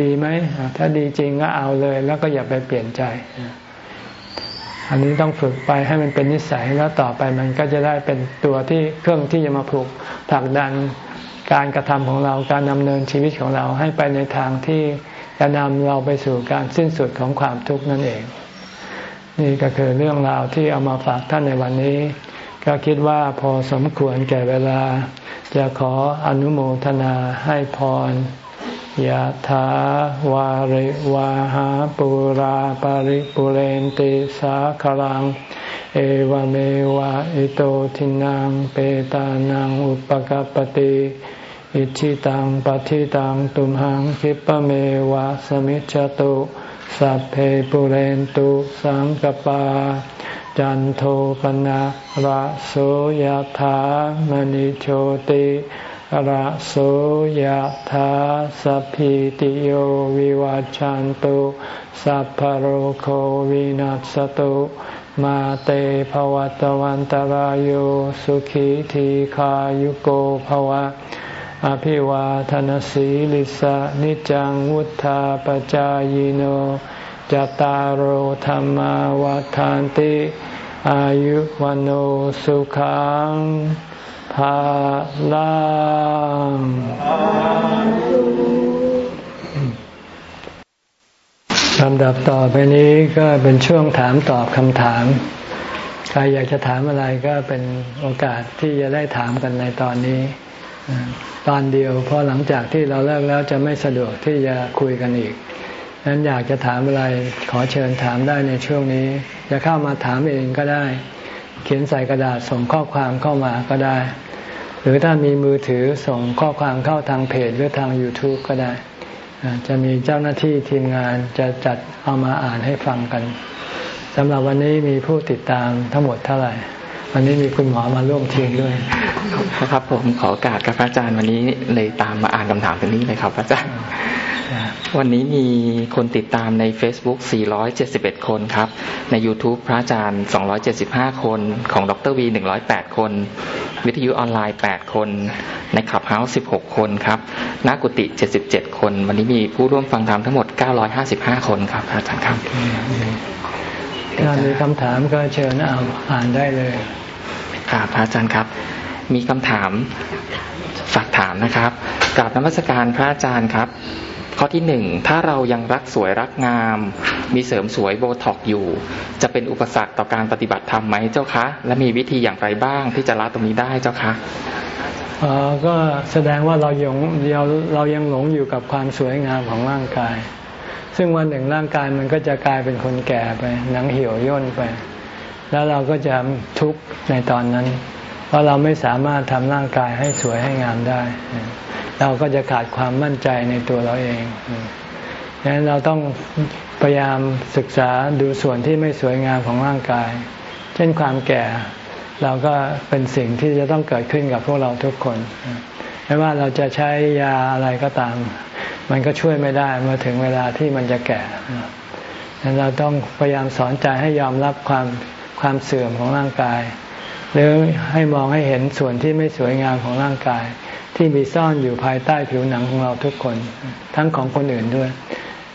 ดีไหม ถ้าดีจริงก็เอาเลย แล้วก็อย่าไปเปลี่ยนใจ อันนี้ต้องฝึกไปให้มันเป็นนิสัยแล้วต่อไปมันก็จะได้เป็นตัวที่เครื่องที่จะมาผูกผลักดันการกระทำของเราการดำเนินชีวิตของเราให้ไปในทางที่ จะนำเราไปสู่การสิ้นสุดของความทุกข์นั่นเอง นี่ก็คือเรื่องราวที่เอามาฝากท่านในวันนี้ ก็คิดว่าพอสมควรแก่เวลา จะขออนุโมทนาให้พรยะถาวาริวาหาปุราปาริปุเรนติสาคลัง เอวเมวะอิโตทินังเปตานังอุปกปติ อิชิตังปฏิตังตุมหังคิปเมวะสมิจจตุสัพเพปุเรนตุสังกปา จันโทปนะระโสยธามณิโชติระโสยธาสัพพิติโยวิวัจจันตุสัพพโรโควินัสตุมาเตภวัตวันตารโยสุขีทีขายุโกภวะ อภิวาทนสีลิสะนิจังวุธาปจายโนจตารโหธรรมวาทานติ อายุวันโอสุขังภาลังลำดับต่อไปนี้ก็เป็นช่วงถามตอบคำถาม ใครอยากจะถามอะไรก็เป็นโอกาสที่จะได้ถามกันในตอนนี้ ตอนเดียว เพราะหลังจากที่เราเลิกแล้วจะไม่สะดวกที่จะคุยกันอีกนั้นอยากจะถามอะไรขอเชิญถามได้ในช่วงนี้ จะเข้ามาถามเองก็ได้ เขียนใส่กระดาษส่งข้อความเข้ามาก็ได้ หรือถ้ามีมือถือส่งข้อความเข้าทางเพจหรือทาง YouTube ก็ได้ จะมีเจ้าหน้าที่ทีมงานจะจัดเอามาอ่านให้ฟังกันสำหรับวันนี้มีผู้ติดตามทั้งหมดเท่าไหร่ วันนี้มีคุณหมอมาร่วมทีมด้วยครับผมขอโอกาสกับพระอาจารย์วันนี้เลยตามมาอ่านคำถามตรงนี้เลยครับพระอาจารย์วันนี้มีคนติดตามใน Facebook 471 คนครับ ใน YouTube พระอาจารย์ 275 คนของดรวี 108 คน วิทยุออนไลน์ 8 คน ในขับเฮาส์16 คนครับนักกุฏิ77 คน วันนี้มีผู้ร่วมฟังธรรมทั้งหมด 955 คนครับอาจารย์ครับ ถ้ามีคำถามก็เชิญเอาอ่านได้เลยครับพระอาจารย์ครับ มีคำถามฝากถามนะครับกราบนมัสการพระอาจารย์ครับ ข้อที่หนึ่งถ้าเรายังรักสวยรักงาม มีเสริมสวยโบท็อกอยู่ จะเป็นอุปสรรคต่อการปฏิบัติธรรมไหมเจ้าคะ และมีวิธีอย่างไรบ้างที่จะละตรงนี้ได้เจ้าคะอ๋อก็แสดงว่าเรายังเราเรายังหลงอยู่กับความสวยงามของร่างกาย ซึ่งวันหนึ่งร่างกายมันก็จะกลายเป็นคนแก่ไป หนังเหี่ยวย่นไป แล้วเราก็จะทุกข์ในตอนนั้น เพราะเราไม่สามารถทำร่างกายให้สวยให้งามได้ เราก็จะขาดความมั่นใจในตัวเราเองดังนั้นเราต้องพยายามศึกษาดูส่วนที่ไม่สวยงามของร่างกาย เช่นความแก่ เราก็เป็นสิ่งที่จะต้องเกิดขึ้นกับพวกเราทุกคน ไม่ว่าเราจะใช้ยาอะไรก็ตาม มันก็ช่วยไม่ได้เมื่อถึงเวลาที่มันจะแก่ดังนั้นเราต้องพยายามสอนใจให้ยอมรับความความเสื่อมของร่างกาย หรือให้มองให้เห็นส่วนที่ไม่สวยงามของร่างกาย ที่มีซ่อนอยู่ภายใต้ผิวหนังของเราทุกคน ทั้งของคนอื่นด้วย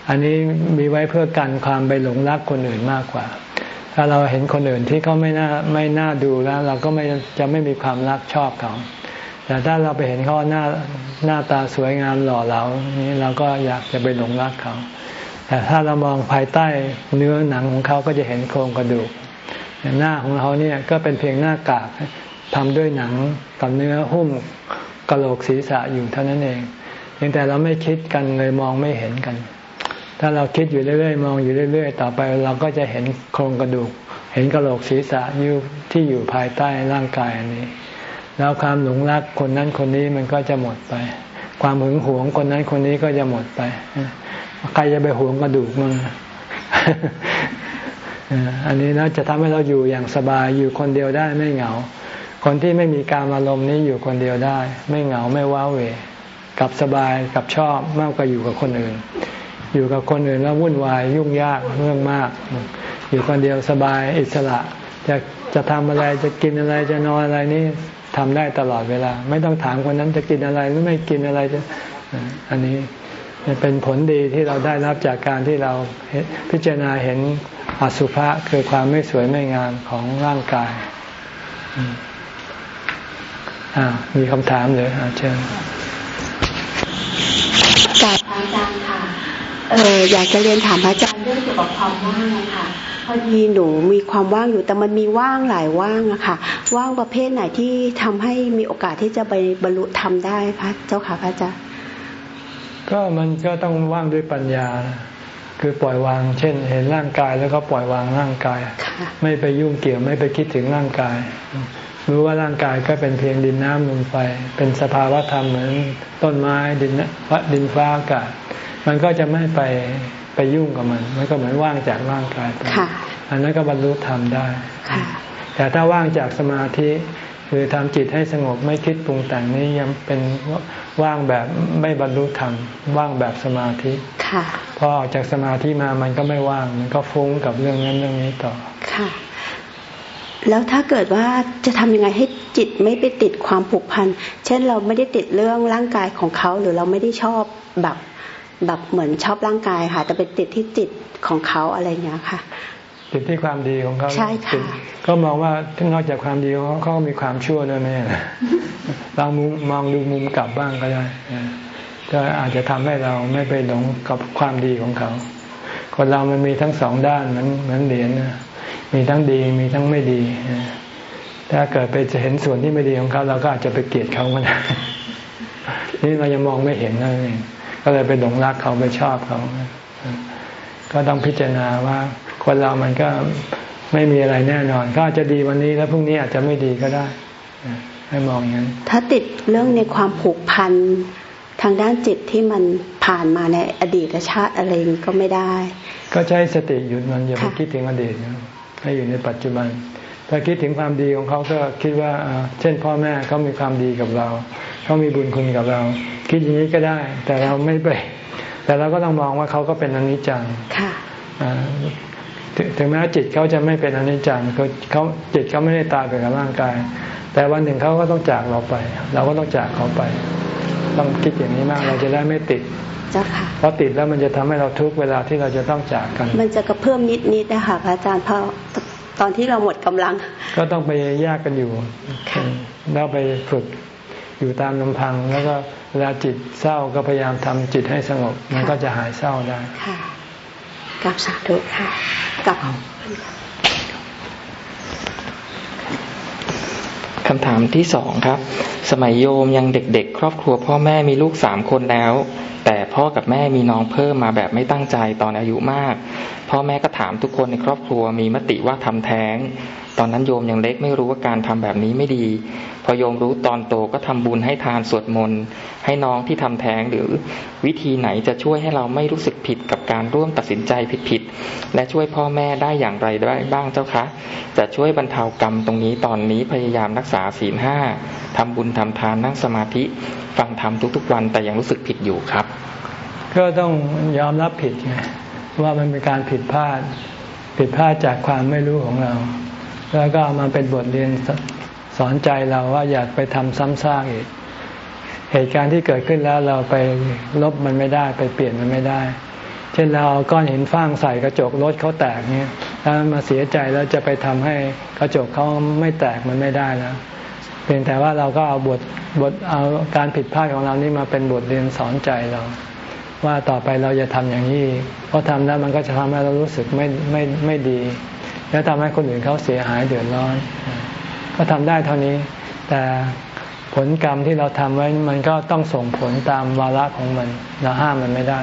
อันนี้มีไว้เพื่อกันความไปหลงรักคนอื่นมากกว่า ถ้าเราเห็นคนอื่นที่เขาไม่น่าไม่น่าดูแล้ว เราก็ไม่จะไม่มีความรักชอบเขา แต่ถ้าเราไปเห็นเขาหน้าหน้าตาสวยงามหล่อเหลานี้เราก็อยากจะไปหลงรักเขา แต่ถ้าเรามองภายใต้เนื้อหนังของเขาก็จะเห็นโครงกระดูกหน้าของเขาเนี่ยก็เป็นเพียงหน้ากากทำด้วยหนังกับเนื้อหุ้มกระโหลกศีรษะอยู่เท่านั้นเองเพียงแต่เราไม่คิดกันเลยมองไม่เห็นกัน ถ้าเราคิดอยู่เรื่อยๆ มองอยู่เรื่อย ๆ ต่อไปเราก็จะเห็นโครงกระดูก เห็นกระโหลกศีรษะอยู่ที่อยู่ภายใต้ร่างกายอันนี้ แล้วความหลงรักคนนั้นคนนี้มันก็จะหมดไป ความหึงหวงคนนั้นคนนี้ก็จะหมดไป ใครจะไปหวงกระดูกมึงอันนี้นะจะทำให้เราอยู่อย่างสบายอยู่คนเดียวได้ไม่เหงา คนที่ไม่มีการอารมณ์นี้อยู่คนเดียวได้ ไม่เหงาไม่ว้าเหวกับสบายกับชอบมากกว่าอยู่กับคนอื่น อยู่กับคนอื่นแล้ววุ่นวายยุ่งยากเรื่องมาก อยู่คนเดียวสบายอิสระ จะจะทำอะไรจะกินอะไรจะนอนอะไรนี่ ทำได้ตลอดเวลา ไม่ต้องถามคนนั้นจะกินอะไรหรือไม่กินอะไรจะอันนี้เป็นผลดีที่เราได้รับจากการที่เราพิจารณาเห็นอสุภะคือความไม่สวยไม่งามของร่างกายอ่ามีคำถามเลยเชิญกราบอาจารย์ค่ะเอออยากจะเรียนถามอาจารย์เรื่องเกี่ยวกับความว่างค่ะ พอดีหนูมีความว่างอยู่แต่มันมีว่างหลายว่างอะค่ะ ว่างประเภทไหนที่ทำให้มีโอกาสที่จะไปบรรลุธรรมได้พระเจ้าค่ะพระอาจารย์ก็มันก็ต้องว่างด้วยปัญญา คือปล่อยวาง เช่น เห็นร่างกายแล้วก็ปล่อยวางร่างกาย ไม่ไปยุ่งเกี่ยวไม่ไปคิดถึงร่างกาย รู้ว่าร่างกายก็เป็นเพียงดินน้ำลมไฟเป็นสภาวะธรรมเหมือนต้นไม้ดินวัดินฟ้าอากาศมันก็จะไม่ไป ไปยุ่งกับมัน มันก็เหมือนว่างจากร่างกายไปอันนั้นก็บรรลุธรรมได้แต่ถ้าว่างจากสมาธิคือทำจิตให้สงบไม่คิดปรุงแต่งนี้ยังเป็นว่างแบบไม่บรรลุธรรมว่างแบบสมาธิค่ะพอออกจากสมาธิมามันก็ไม่ว่างมันก็ฟุ้งกับเรื่องนั้นเรื่องนี้ต่อค่ะ แล้วถ้าเกิดว่าจะทำยังไงให้จิตไม่ไปติดความผูกพัน เช่นเราไม่ได้ติดเรื่องร่างกายของเขาหรือเราไม่ได้ชอบแบบ แบบเหมือนชอบร่างกายค่ะ แต่เป็นติดที่จิตของเขาอะไรอย่างเงี้ยค่ะ ติดที่ความดีของเขาใช่ค่ะก็มองว่าทั้งนอกจากความดีของเขาเขามีความชั่วด้วยไหมเรามองดูมุมกลับบ้างก็ได้ก็อาจจะทำให้เราไม่ไปหลงกับความดีของเขา คนเรามันมีทั้งสองด้านเหมือนเหมือนเหรียญนะมีทั้งดีมีทั้งไม่ดีถ้าเกิดไปจะเห็นส่วนที่ไม่ดีของเขา เราก็อาจจะไปเกลียดเขาก็ได้นี่เรายังมองไม่เห็นนั่นเอง ก็เลยไปหลงรักเขาไปชอบเขา ก็ต้องพิจารณาว่า คนเรามันก็ไม่มีอะไรแน่นอน ก็อาจจะดีวันนี้แล้วพรุ่งนี้อาจจะไม่ดีก็ได้ให้มองอย่างนั้นถ้าติดเรื่องในความผูกพันทางด้านจิตที่มันผ่านมาในอดีตชาติอะไรก็ไม่ได้ ก็ใช้สติหยุดมันอย่าไปคิดถึงอดีตให้อยู่ในปัจจุบัน ถ้าคิดถึงความดีของเขาก็คิดว่าเช่นพ่อแม่เขามีความดีกับเรา เขามีบุญคุณกับเรา คิดอย่างนี้ก็ได้ แต่เราไม่ไป แต่เราก็ต้องมองว่าเขาก็เป็นอนิจจังค่ะถึงแม้จิตเขาจะไม่เป็นอนิจจังเขาเขาจิตเขาไม่ได้ตายไปกับร่างกาย แต่วันหนึ่งเขาก็ต้องจากเราไป เราก็ต้องจากเขาไป ต้องคิดอย่างนี้มากเราจะได้ไม่ติดเจ้าค่ะเพราะติดแล้วมันจะทำให้เราทุกเวลาที่เราจะต้องจากกัน มันจะกระเพิ่มนิดนิดนะคะพระอาจารย์เพราะตอนที่เราหมดกำลัง ก็ต้องไปแยกกันอยู่แล้วไปฝึก อยู่ตามลำพัง แล้วก็เวลาจิตเศร้าก็พยายามทำจิตให้สงบ มันก็จะหายเศร้าได้ค่ะกับสาธุค่ะกับคำถามที่สองครับ สมัยโยมยังเด็กๆ ครอบครัวพ่อแม่มีลูกสามคนแล้ว แต่พ่อกับแม่มีน้องเพิ่มมาแบบไม่ตั้งใจตอนอายุมาก พ่อแม่ก็ถามทุกคนในครอบครัวมีมติว่าทำแท้ง ตอนนั้นโยมยังเล็กไม่รู้ว่าการทำแบบนี้ไม่ดี พอโยมรู้ตอนโตก็ทำบุญให้ทานสวดมนต์ให้น้องที่ทำแท้งหรือวิธีไหนจะช่วยให้เราไม่รู้สึกผิดกับการร่วมตัดสินใจผิดๆและช่วยพ่อแม่ได้อย่างไรได้บ้างเจ้าคะ จะช่วยบรรเทากรรมตรงนี้ตอนนี้พยายามรักษาศีลห้าทำบุญทำทานนั่งสมาธิ ฟังธรรมทุกๆวันแต่ยังรู้สึกผิดอยู่ครับ ก็ต้องยอมรับผิดไงว่ามันเป็นการผิดพลาดผิดพลาดจากความไม่รู้ของเรา แล้วก็เอามาเป็นบทเรียนสอนใจเราว่าอยากไปทำซ้ำซากอีก เหตุการณ์ที่เกิดขึ้นแล้วเราไปลบมันไม่ได้ไปเปลี่ยนมันไม่ได้ เช่นเราเอาก้อนหินฟางใส่กระจกรถเขาแตกเนี่ยแล้วมาเสียใจแล้วจะไปทำให้กระจกเขาไม่แตกมันไม่ได้แล้วเพียงแต่ว่าเราก็เอาบทบทเอาการผิดพลาดของเรานี่มาเป็นบทเรียนสอนใจเรา ว่าต่อไปเราจะทำอย่างนี้เพราะทำแล้วมันก็จะทำให้เรารู้สึกไม่ไม่ไม่ดี แล้วทำให้คนอื่นเขาเสียหายเดือดร้อน ก็ทำได้เท่านี้ แต่ผลกรรมที่เราทำไว้มันก็ต้องส่งผลตามวาระของมัน เราห้ามมันไม่ได้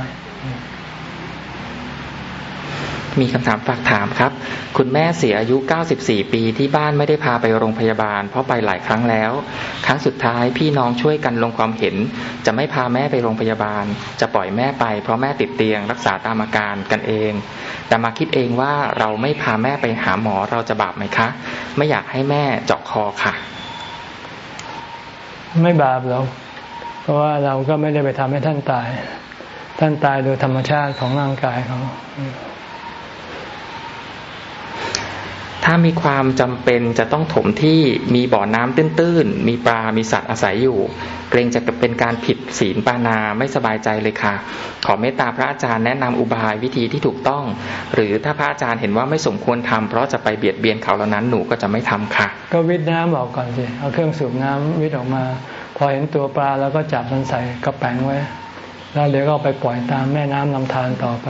มีคำถามฝากถามครับ คุณแม่เสียอายุ 94 ปีที่บ้านไม่ได้พาไปโรงพยาบาล เพราะไปหลายครั้งแล้ว ครั้งสุดท้ายพี่น้องช่วยกันลงความเห็น จะไม่พาแม่ไปโรงพยาบาล จะปล่อยแม่ไป เพราะแม่ติดเตียง รักษาตามอาการกันเอง แต่มาคิดเองว่าเราไม่พาแม่ไปหาหมอเราจะบาปไหมคะ ไม่อยากให้แม่เจาะคอค่ะ ไม่บาปหรอกเพราะว่าเราก็ไม่ได้ไปทำให้ท่านตาย ท่านตายโดยธรรมชาติของร่างกายเขา ถ้ามีความจำเป็นจะต้องถมที่มีบ่อน้ำตื้นๆ มีปลา มีสัตว์อาศัยอยู่ เกรงจะเป็นการผิดศีลปานาไม่สบายใจเลยค่ะ ขอเมตตาพระอาจารย์แนะนำอุบายวิธีที่ถูกต้อง หรือถ้าพระอาจารย์เห็นว่าไม่สมควรทำเพราะจะไปเบียดเบียนเขาเหล่านั้นหนูก็จะไม่ทำค่ะ ก็วิทน้ำออกก่อนสิเอาเครื่องสูบน้ำวิทออกมา พอเห็นตัวปลาแล้วก็จับมันใส่กระแป้งไว้ แล้วเดี๋ยวก็ไปปล่อยตามแม่น้ำลำธารต่อไป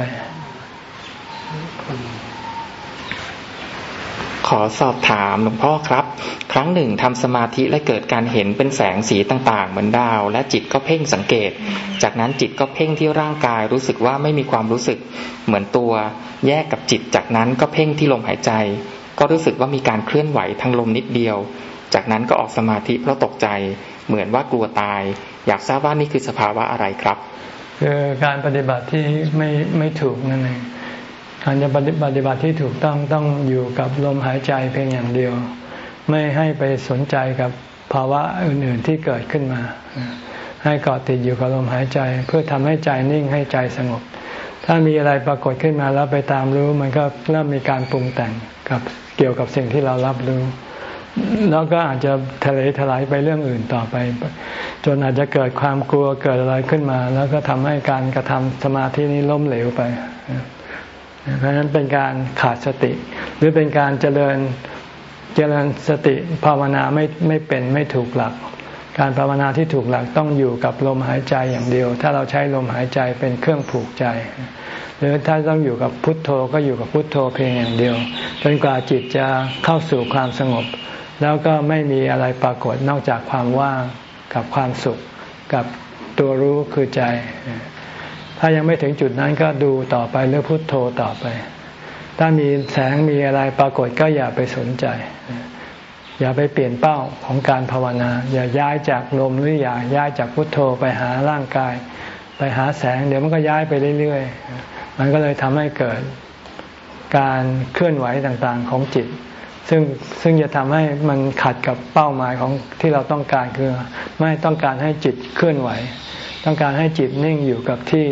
ขอสอบถามหลวงพ่อครับ ครั้งหนึ่งทำสมาธิและเกิดการเห็นเป็นแสงสีต่างๆ เหมือนดาว และจิตก็เพ่งสังเกต จากนั้นจิตก็เพ่งที่ร่างกายรู้สึกว่าไม่มีความรู้สึกเหมือนตัว แยกกับจิต จากนั้นก็เพ่งที่ลมหายใจ ก็รู้สึกว่ามีการเคลื่อนไหวทางลมนิดเดียว จากนั้นก็ออกสมาธิเพราะตกใจ เหมือนว่ากลัวตาย อยากทราบว่านี่คือสภาวะอะไรครับคือการปฏิบัติที่ไม่ไม่ถูกนั่นเอง การจะปฏิบัติที่ถูกต้องต้องอยู่กับลมหายใจเพียงอย่างเดียว ไม่ให้ไปสนใจกับภาวะอื่นๆที่เกิดขึ้นมา ให้เกาะติดอยู่กับลมหายใจ เพื่อทำให้ใจนิ่งให้ใจสงบ ถ้ามีอะไรปรากฏขึ้นมาแล้วไปตามรู้ มันก็เริ่มมีการปรุงแต่งกับเกี่ยวกับสิ่งที่เรารับรู้แล้วก็อาจจะทะเลถลายไปเรื่องอื่นต่อไป จนอาจจะเกิดความกลัวเกิดอะไรขึ้นมา แล้วก็ทำให้การกระทำสมาธินี้ล้มเหลวไป เพราะฉะนั้นเป็นการขาดสติ หรือเป็นการเจริญเจริญสติภาวนาไม่ไม่เป็นไม่ถูกหลัก การภาวนาที่ถูกหลักต้องอยู่กับลมหายใจอย่างเดียว ถ้าเราใช้ลมหายใจเป็นเครื่องผูกใจ หรือถ้าต้องอยู่กับพุทโธก็อยู่กับพุทโธเพียงอย่างเดียวจนกว่าจิตจะเข้าสู่ความสงบ แล้วก็ไม่มีอะไรปรากฏนอกจากความว่างกับความสุข กับตัวรู้คือใจ ถ้ายังไม่ถึงจุดนั้นก็ดูต่อไปหรือพุโทโธต่อไป ถ้ามีแสงมีอะไรปรากฏก็อย่าไปสนใจ อย่าไปเปลี่ยนเป้าของการภาวนา อย่าย้ายจากลมหรืออย่าย้ายจากพุทโธไปหาร่างกาย ไปหาแสงเดี๋ยวมันก็ย้ายไปเรื่อยๆ มันก็เลยทำให้เกิดการเคลื่อนไหวต่างๆของจิต ซึ่งซึ่งจะทำให้มันขัดกับเป้าหมายของที่เราต้องการคือ ไม่ต้องการให้จิตเคลื่อนไหว ต้องการให้จิตนิ่งอยู่กับที่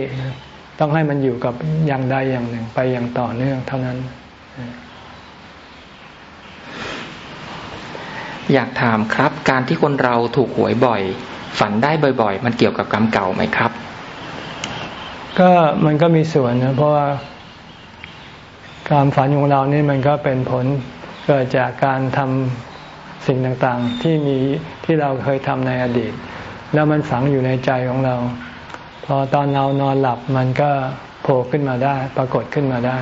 ต้องให้มันอยู่กับอย่างใดอย่างหนึ่งไปอย่างต่อเนื่องเท่านั้น อยากถามครับ การที่คนเราถูกหวยบ่อย ฝันได้บ่อย ๆ มันเกี่ยวกับกรรมเก่าไหมครับ ก็มันก็มีส่วนนะเพราะว่าการฝันของเรานี่มันก็เป็นผลเกิดจากการทำสิ่งต่างๆที่มีที่เราเคยทำในอดีต แล้วมันฝังอยู่ในใจของเรา พอตอนเรานอนหลับมันก็โผล่ขึ้นมาได้ ปรากฏขึ้นมาได้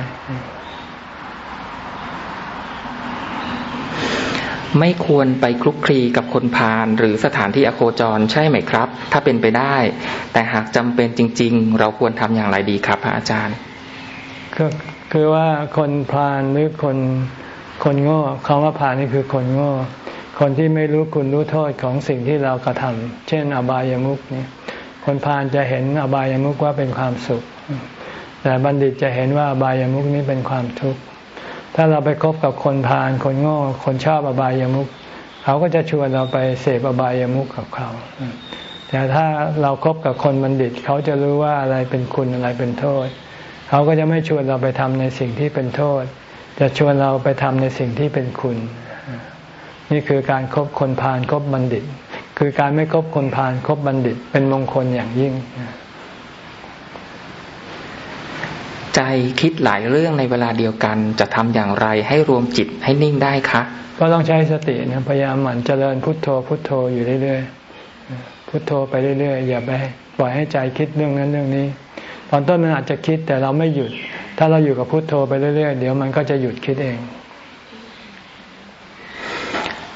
ไม่ควรไปคลุกคลีกับคนพาลหรือสถานที่อโคจรใช่ไหมครับ ถ้าเป็นไปได้ แต่หากจำเป็นจริง ๆ เราควรทำอย่างไรดีครับพระอาจารย์ก็คือว่าคนพาลหรือคนคนโง่คำว่าพาลนี่คือคนโง่ คนที่ไม่รู้คุณรู้โทษของสิ่งที่เรากระทำเช่น อบายามุขนี่คนพาลจะเห็นอบายามุขว่าเป็นความสุข แต่บัณฑิตจะเห็นว่าอบายามุขนี้เป็นความทุกข์ถ้าเราไปคบกับคนพาลคนโง่คนชอบอบายามุขเขาก็จะชวนเราไปเสพอบายามุขกับเขาแต่ถ้าเราครบกับคนบัณฑิต เขาจะรู้ว่าอะไรเป็นคุณอะไรเป็นโทษ เขาก็จะไม่ชวนเราไปทำในสิ่งที่เป็นโทษ จะชวนเราไปทำในสิ่งที่เป็นคุณ นี่คือการครบคนพาลครบบัณฑิต คือการไม่คบคนพาลครบบัณฑิต เป็นมงคลอย่างยิ่ง ใจคิดหลายเรื่องในเวลาเดียวกัน จะทำอย่างไรให้รวมจิตให้นิ่งได้คะก็ต้องใช้สตินะพยายามหมั่นเจริญพุทโธพุทโธอยู่เรื่อยๆพุทโธไปเรื่อยๆอย่าไปปล่อยให้ใจคิดเรื่องนั้นเรื่องนี้ ตอนต้นมันอาจจะคิดแต่เราไม่หยุด ถ้าเราอยู่กับพุทโธไปเรื่อยๆเดี๋ยวมันก็จะหยุดคิดเอง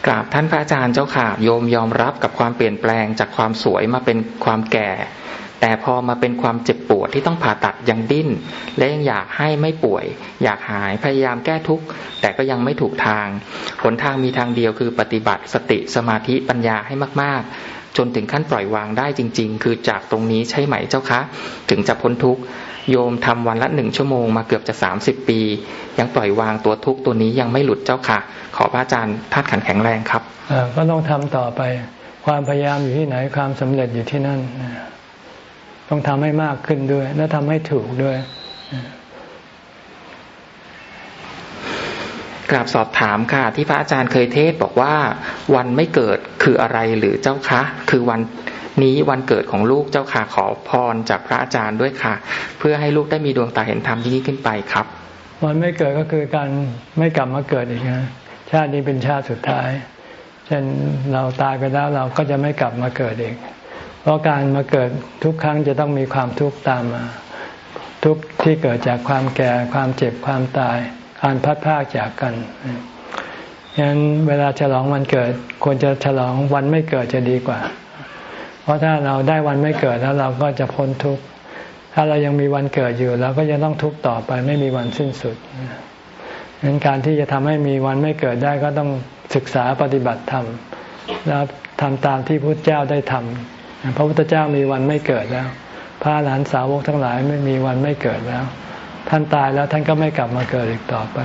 กราบท่านพระอาจารย์เจ้าค่ะโยมยอมรับกับความเปลี่ยนแปลงจากความสวยมาเป็นความแก่ แต่พอมาเป็นความเจ็บปวดที่ต้องผ่าตัดยังดิ้น และยังอยากให้ไม่ป่วย อยากหายพยายามแก้ทุกข์แต่ก็ยังไม่ถูกทางหนทางมีทางเดียวคือปฏิบัติสติสมาธิปัญญาให้มาก ๆ จนถึงขั้นปล่อยวางได้จริง ๆ คือจากตรงนี้ใช่ไหมเจ้าคะ ถึงจะพ้นทุกข์ โยมทำวันละหนึ่งชั่วโมงมาเกือบจะสามสิบปี ยังปล่อยวางตัวทุกตัวนี้ยังไม่หลุดเจ้าค่ะ ขอพระอาจารย์ท่านขันแข็งแรงครับก็ต้องทำต่อไป ความพยายามอยู่ที่ไหนความสำเร็จอยู่ที่นั่น ต้องทำให้มากขึ้นด้วย และทำให้ถูกด้วยกราบสอบถามค่ะ ที่พระอาจารย์เคยเทศบอกว่า วันไม่เกิดคืออะไรหรือเจ้าคะ คือวัน นี้วันเกิดของลูกเจ้าค่ะขอพรจากพระอาจารย์ด้วยค่ะ เพื่อให้ลูกได้มีดวงตาเห็นธรรมที่นี้ขึ้นไปครับ วันไม่เกิดก็คือการไม่กลับมาเกิดอีกนะชาตินี้เป็นชาติสุดท้ายเช่นเราตายไปแล้วเราก็จะไม่กลับมาเกิดอีก เพราะการมาเกิดทุกครั้งจะต้องมีความทุกข์ตามมา ทุกที่เกิดจากความแก่ความเจ็บความตายการพัดพากจากกันฉะนั้นเวลาฉลองวันเกิด ควรจะฉลองวันไม่เกิดจะดีกว่า เพราะถ้าเราได้วันไม่เกิดแล้วเราก็จะพ้นทุกข์ ถ้าเรายังมีวันเกิดอยู่เราก็จะต้องทุกข์ต่อไปไม่มีวันสิ้นสุดฉะนั้นการที่จะทำให้มีวันไม่เกิดได้ก็ต้องศึกษาปฏิบัติธรรมแล้วทำตามที่พระเจ้าได้ทำพระพุทธเจ้ามีวันไม่เกิดแล้ว พระหลานสาวกทั้งหลายไม่มีวันไม่เกิดแล้ว ท่านตายแล้วท่านก็ไม่กลับมาเกิดอีกต่อไป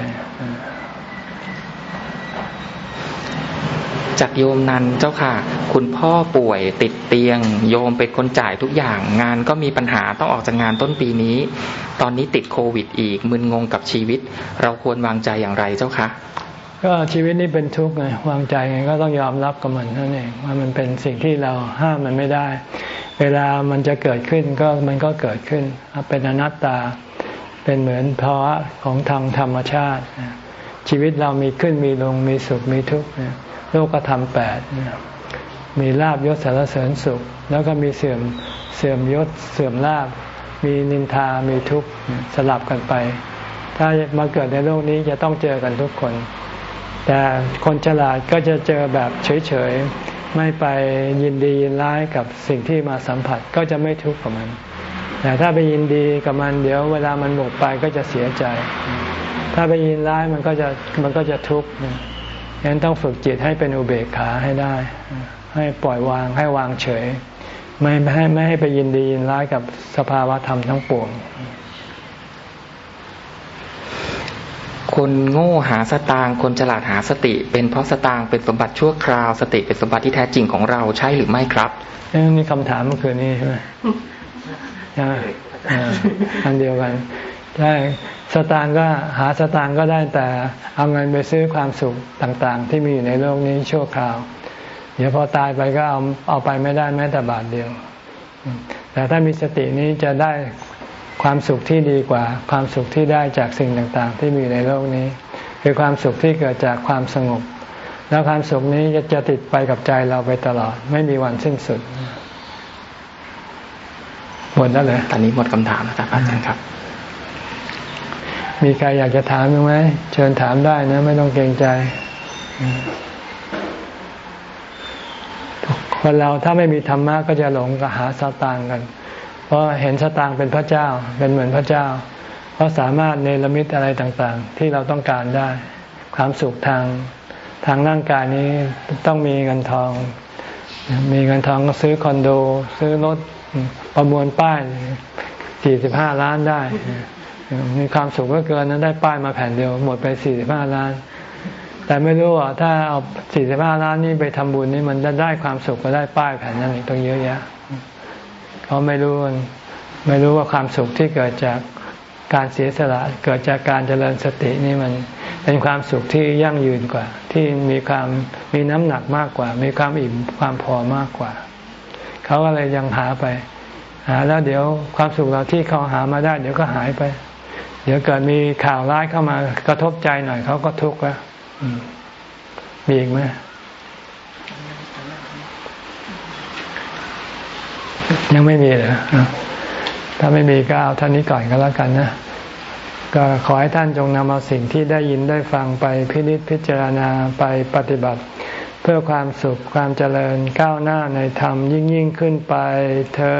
จากโยมนันเจ้าค่ะ คุณพ่อป่วยติดเตียง โยมเป็นคนจ่ายทุกอย่าง งานก็มีปัญหาต้องออกจากงานต้นปีนี้ ตอนนี้ติดโควิดอีกมึนงงกับชีวิต เราควรวางใจอย่างไรเจ้าคะก็ชีวิตนี้เป็นทุกข์ไงวางใจไงก็ต้องยอมรับกับมันนั่นเองว่ามันเป็นสิ่งที่เราห้ามมันไม่ได้ เวลามันจะเกิดขึ้นก็มันก็เกิดขึ้น เป็นอนัตตาเป็นเหมือนภาวะของทางธรรมชาติ ชีวิตเรามีขึ้นมีลงมีสุขมีทุกข์โลกธรรมแปด มีลาบยศสารเสริญสุข แล้วก็มีเสื่อมเสื่อมยศเสื่อมลาบ มีนินทามีทุกข์สลับกันไป ถ้ามาเกิดในโลกนี้จะต้องเจอกันทุกคน แต่คนฉลาดก็จะเจอแบบเฉยๆ ไม่ไปยินดียินร้ายกับสิ่งที่มาสัมผัสก็จะไม่ทุกข์กับมัน แต่ถ้าไปยินดีกับมันเดี๋ยวเวลามันหมดไปก็จะเสียใจ ถ้าไปยินร้ายมันก็จะมันก็จะทุกข์ฉะนั้นต้องฝึกจิตให้เป็นอุเบกขาให้ได้ ให้ปล่อยวางให้วางเฉย ไม่ให้ไม่ให้ไปยินดียินร้ายกับสภาวะธรรมทั้งปวงคนโง่หาสตางคนฉลาดหาสติ เป็นเพราะสตางเป็นสมบัติชั่วคราว สติเป็นสมบัติที่แท้จริงของเราใช่หรือไม่ครับนี่คำถามเมื่อคืนนี้ใช่ไหมอันเดียวกันใช่สตางก็หาสตางก็ได้แต่เอาเงินไปซื้อความสุขต่างๆ ที่มีอยู่ในโลกนี้ชั่วคราว เดี๋ยวพอตายไปก็เอาเอาไปไม่ได้แม้แต่บาทเดียว แต่ถ้ามีสตินี้จะได้ความสุขที่ดีกว่า ความสุขที่ได้จากสิ่งต่างๆ ที่มีในโลกนี้ คือความสุขที่เกิดจากความสงบ แล้วความสุขนี้จะติดไปกับใจเราไปตลอด ไม่มีวันสิ้นสุดหมดแล้วเลยตอนนี้หมดคำถามแล้วครับอาจารย์ครับ มีใครอยากจะถามไหมเชิญถามได้นะ ไม่ต้องเกรงใจ คนเราถ้าไม่มีธรรมะก็จะหลงกับหาสตางกันเพราะเห็นสตางเป็นพระเจ้า เป็นเหมือนพระเจ้า เพราะสามารถเนรมิตอะไรต่างๆ ที่เราต้องการได้ ความสุขทางทางร่างกายนี้ต้องมีเงินทอง มีเงินทองก็ซื้อคอนโด ซื้อรถประมวลป้ายสี่สิบห้าล้านได้ มีความสุขก็เกินนั้นได้ป้ายมาแผ่นเดียวหมดไปสี่สิบห้าล้าน แต่ไม่รู้ว่าถ้าเอาสี่สิบห้าล้านนี้ไปทำบุญนี่มันจะได้ความสุขก็ได้ป้ายแผ่นนั้นอีกต้องเยอะแยะเขาไม่รู้ไม่รู้ว่าความสุขที่เกิดจากการเสียสละเกิดจากการเจริญสตินี่มันเป็นความสุขที่ยั่งยืนกว่า ที่มีความมีน้ำหนักมากกว่า มีความอิ่มความพอมากกว่า เขาก็เลยยังหาไป หาแล้วเดี๋ยวความสุขเราที่เขาหามาได้ เดี๋ยวก็หายไป เดี๋ยวเกิดมีข่าวร้ายเข้ามากระทบใจหน่อยเขาก็ทุกข์แล้ว มีอีกไหมยังไม่มีเหรอถ้าไม่มีก็เอาท่านนี้ก่อนก็แล้วกันนะ ก็ขอให้ท่านจงนำเอาสิ่งที่ได้ยินได้ฟังไปพินิจพิจารณาไปปฏิบัติ เพื่อความสุขความเจริญก้าวหน้าในธรรมยิ่งยิ่งขึ้นไปเธอ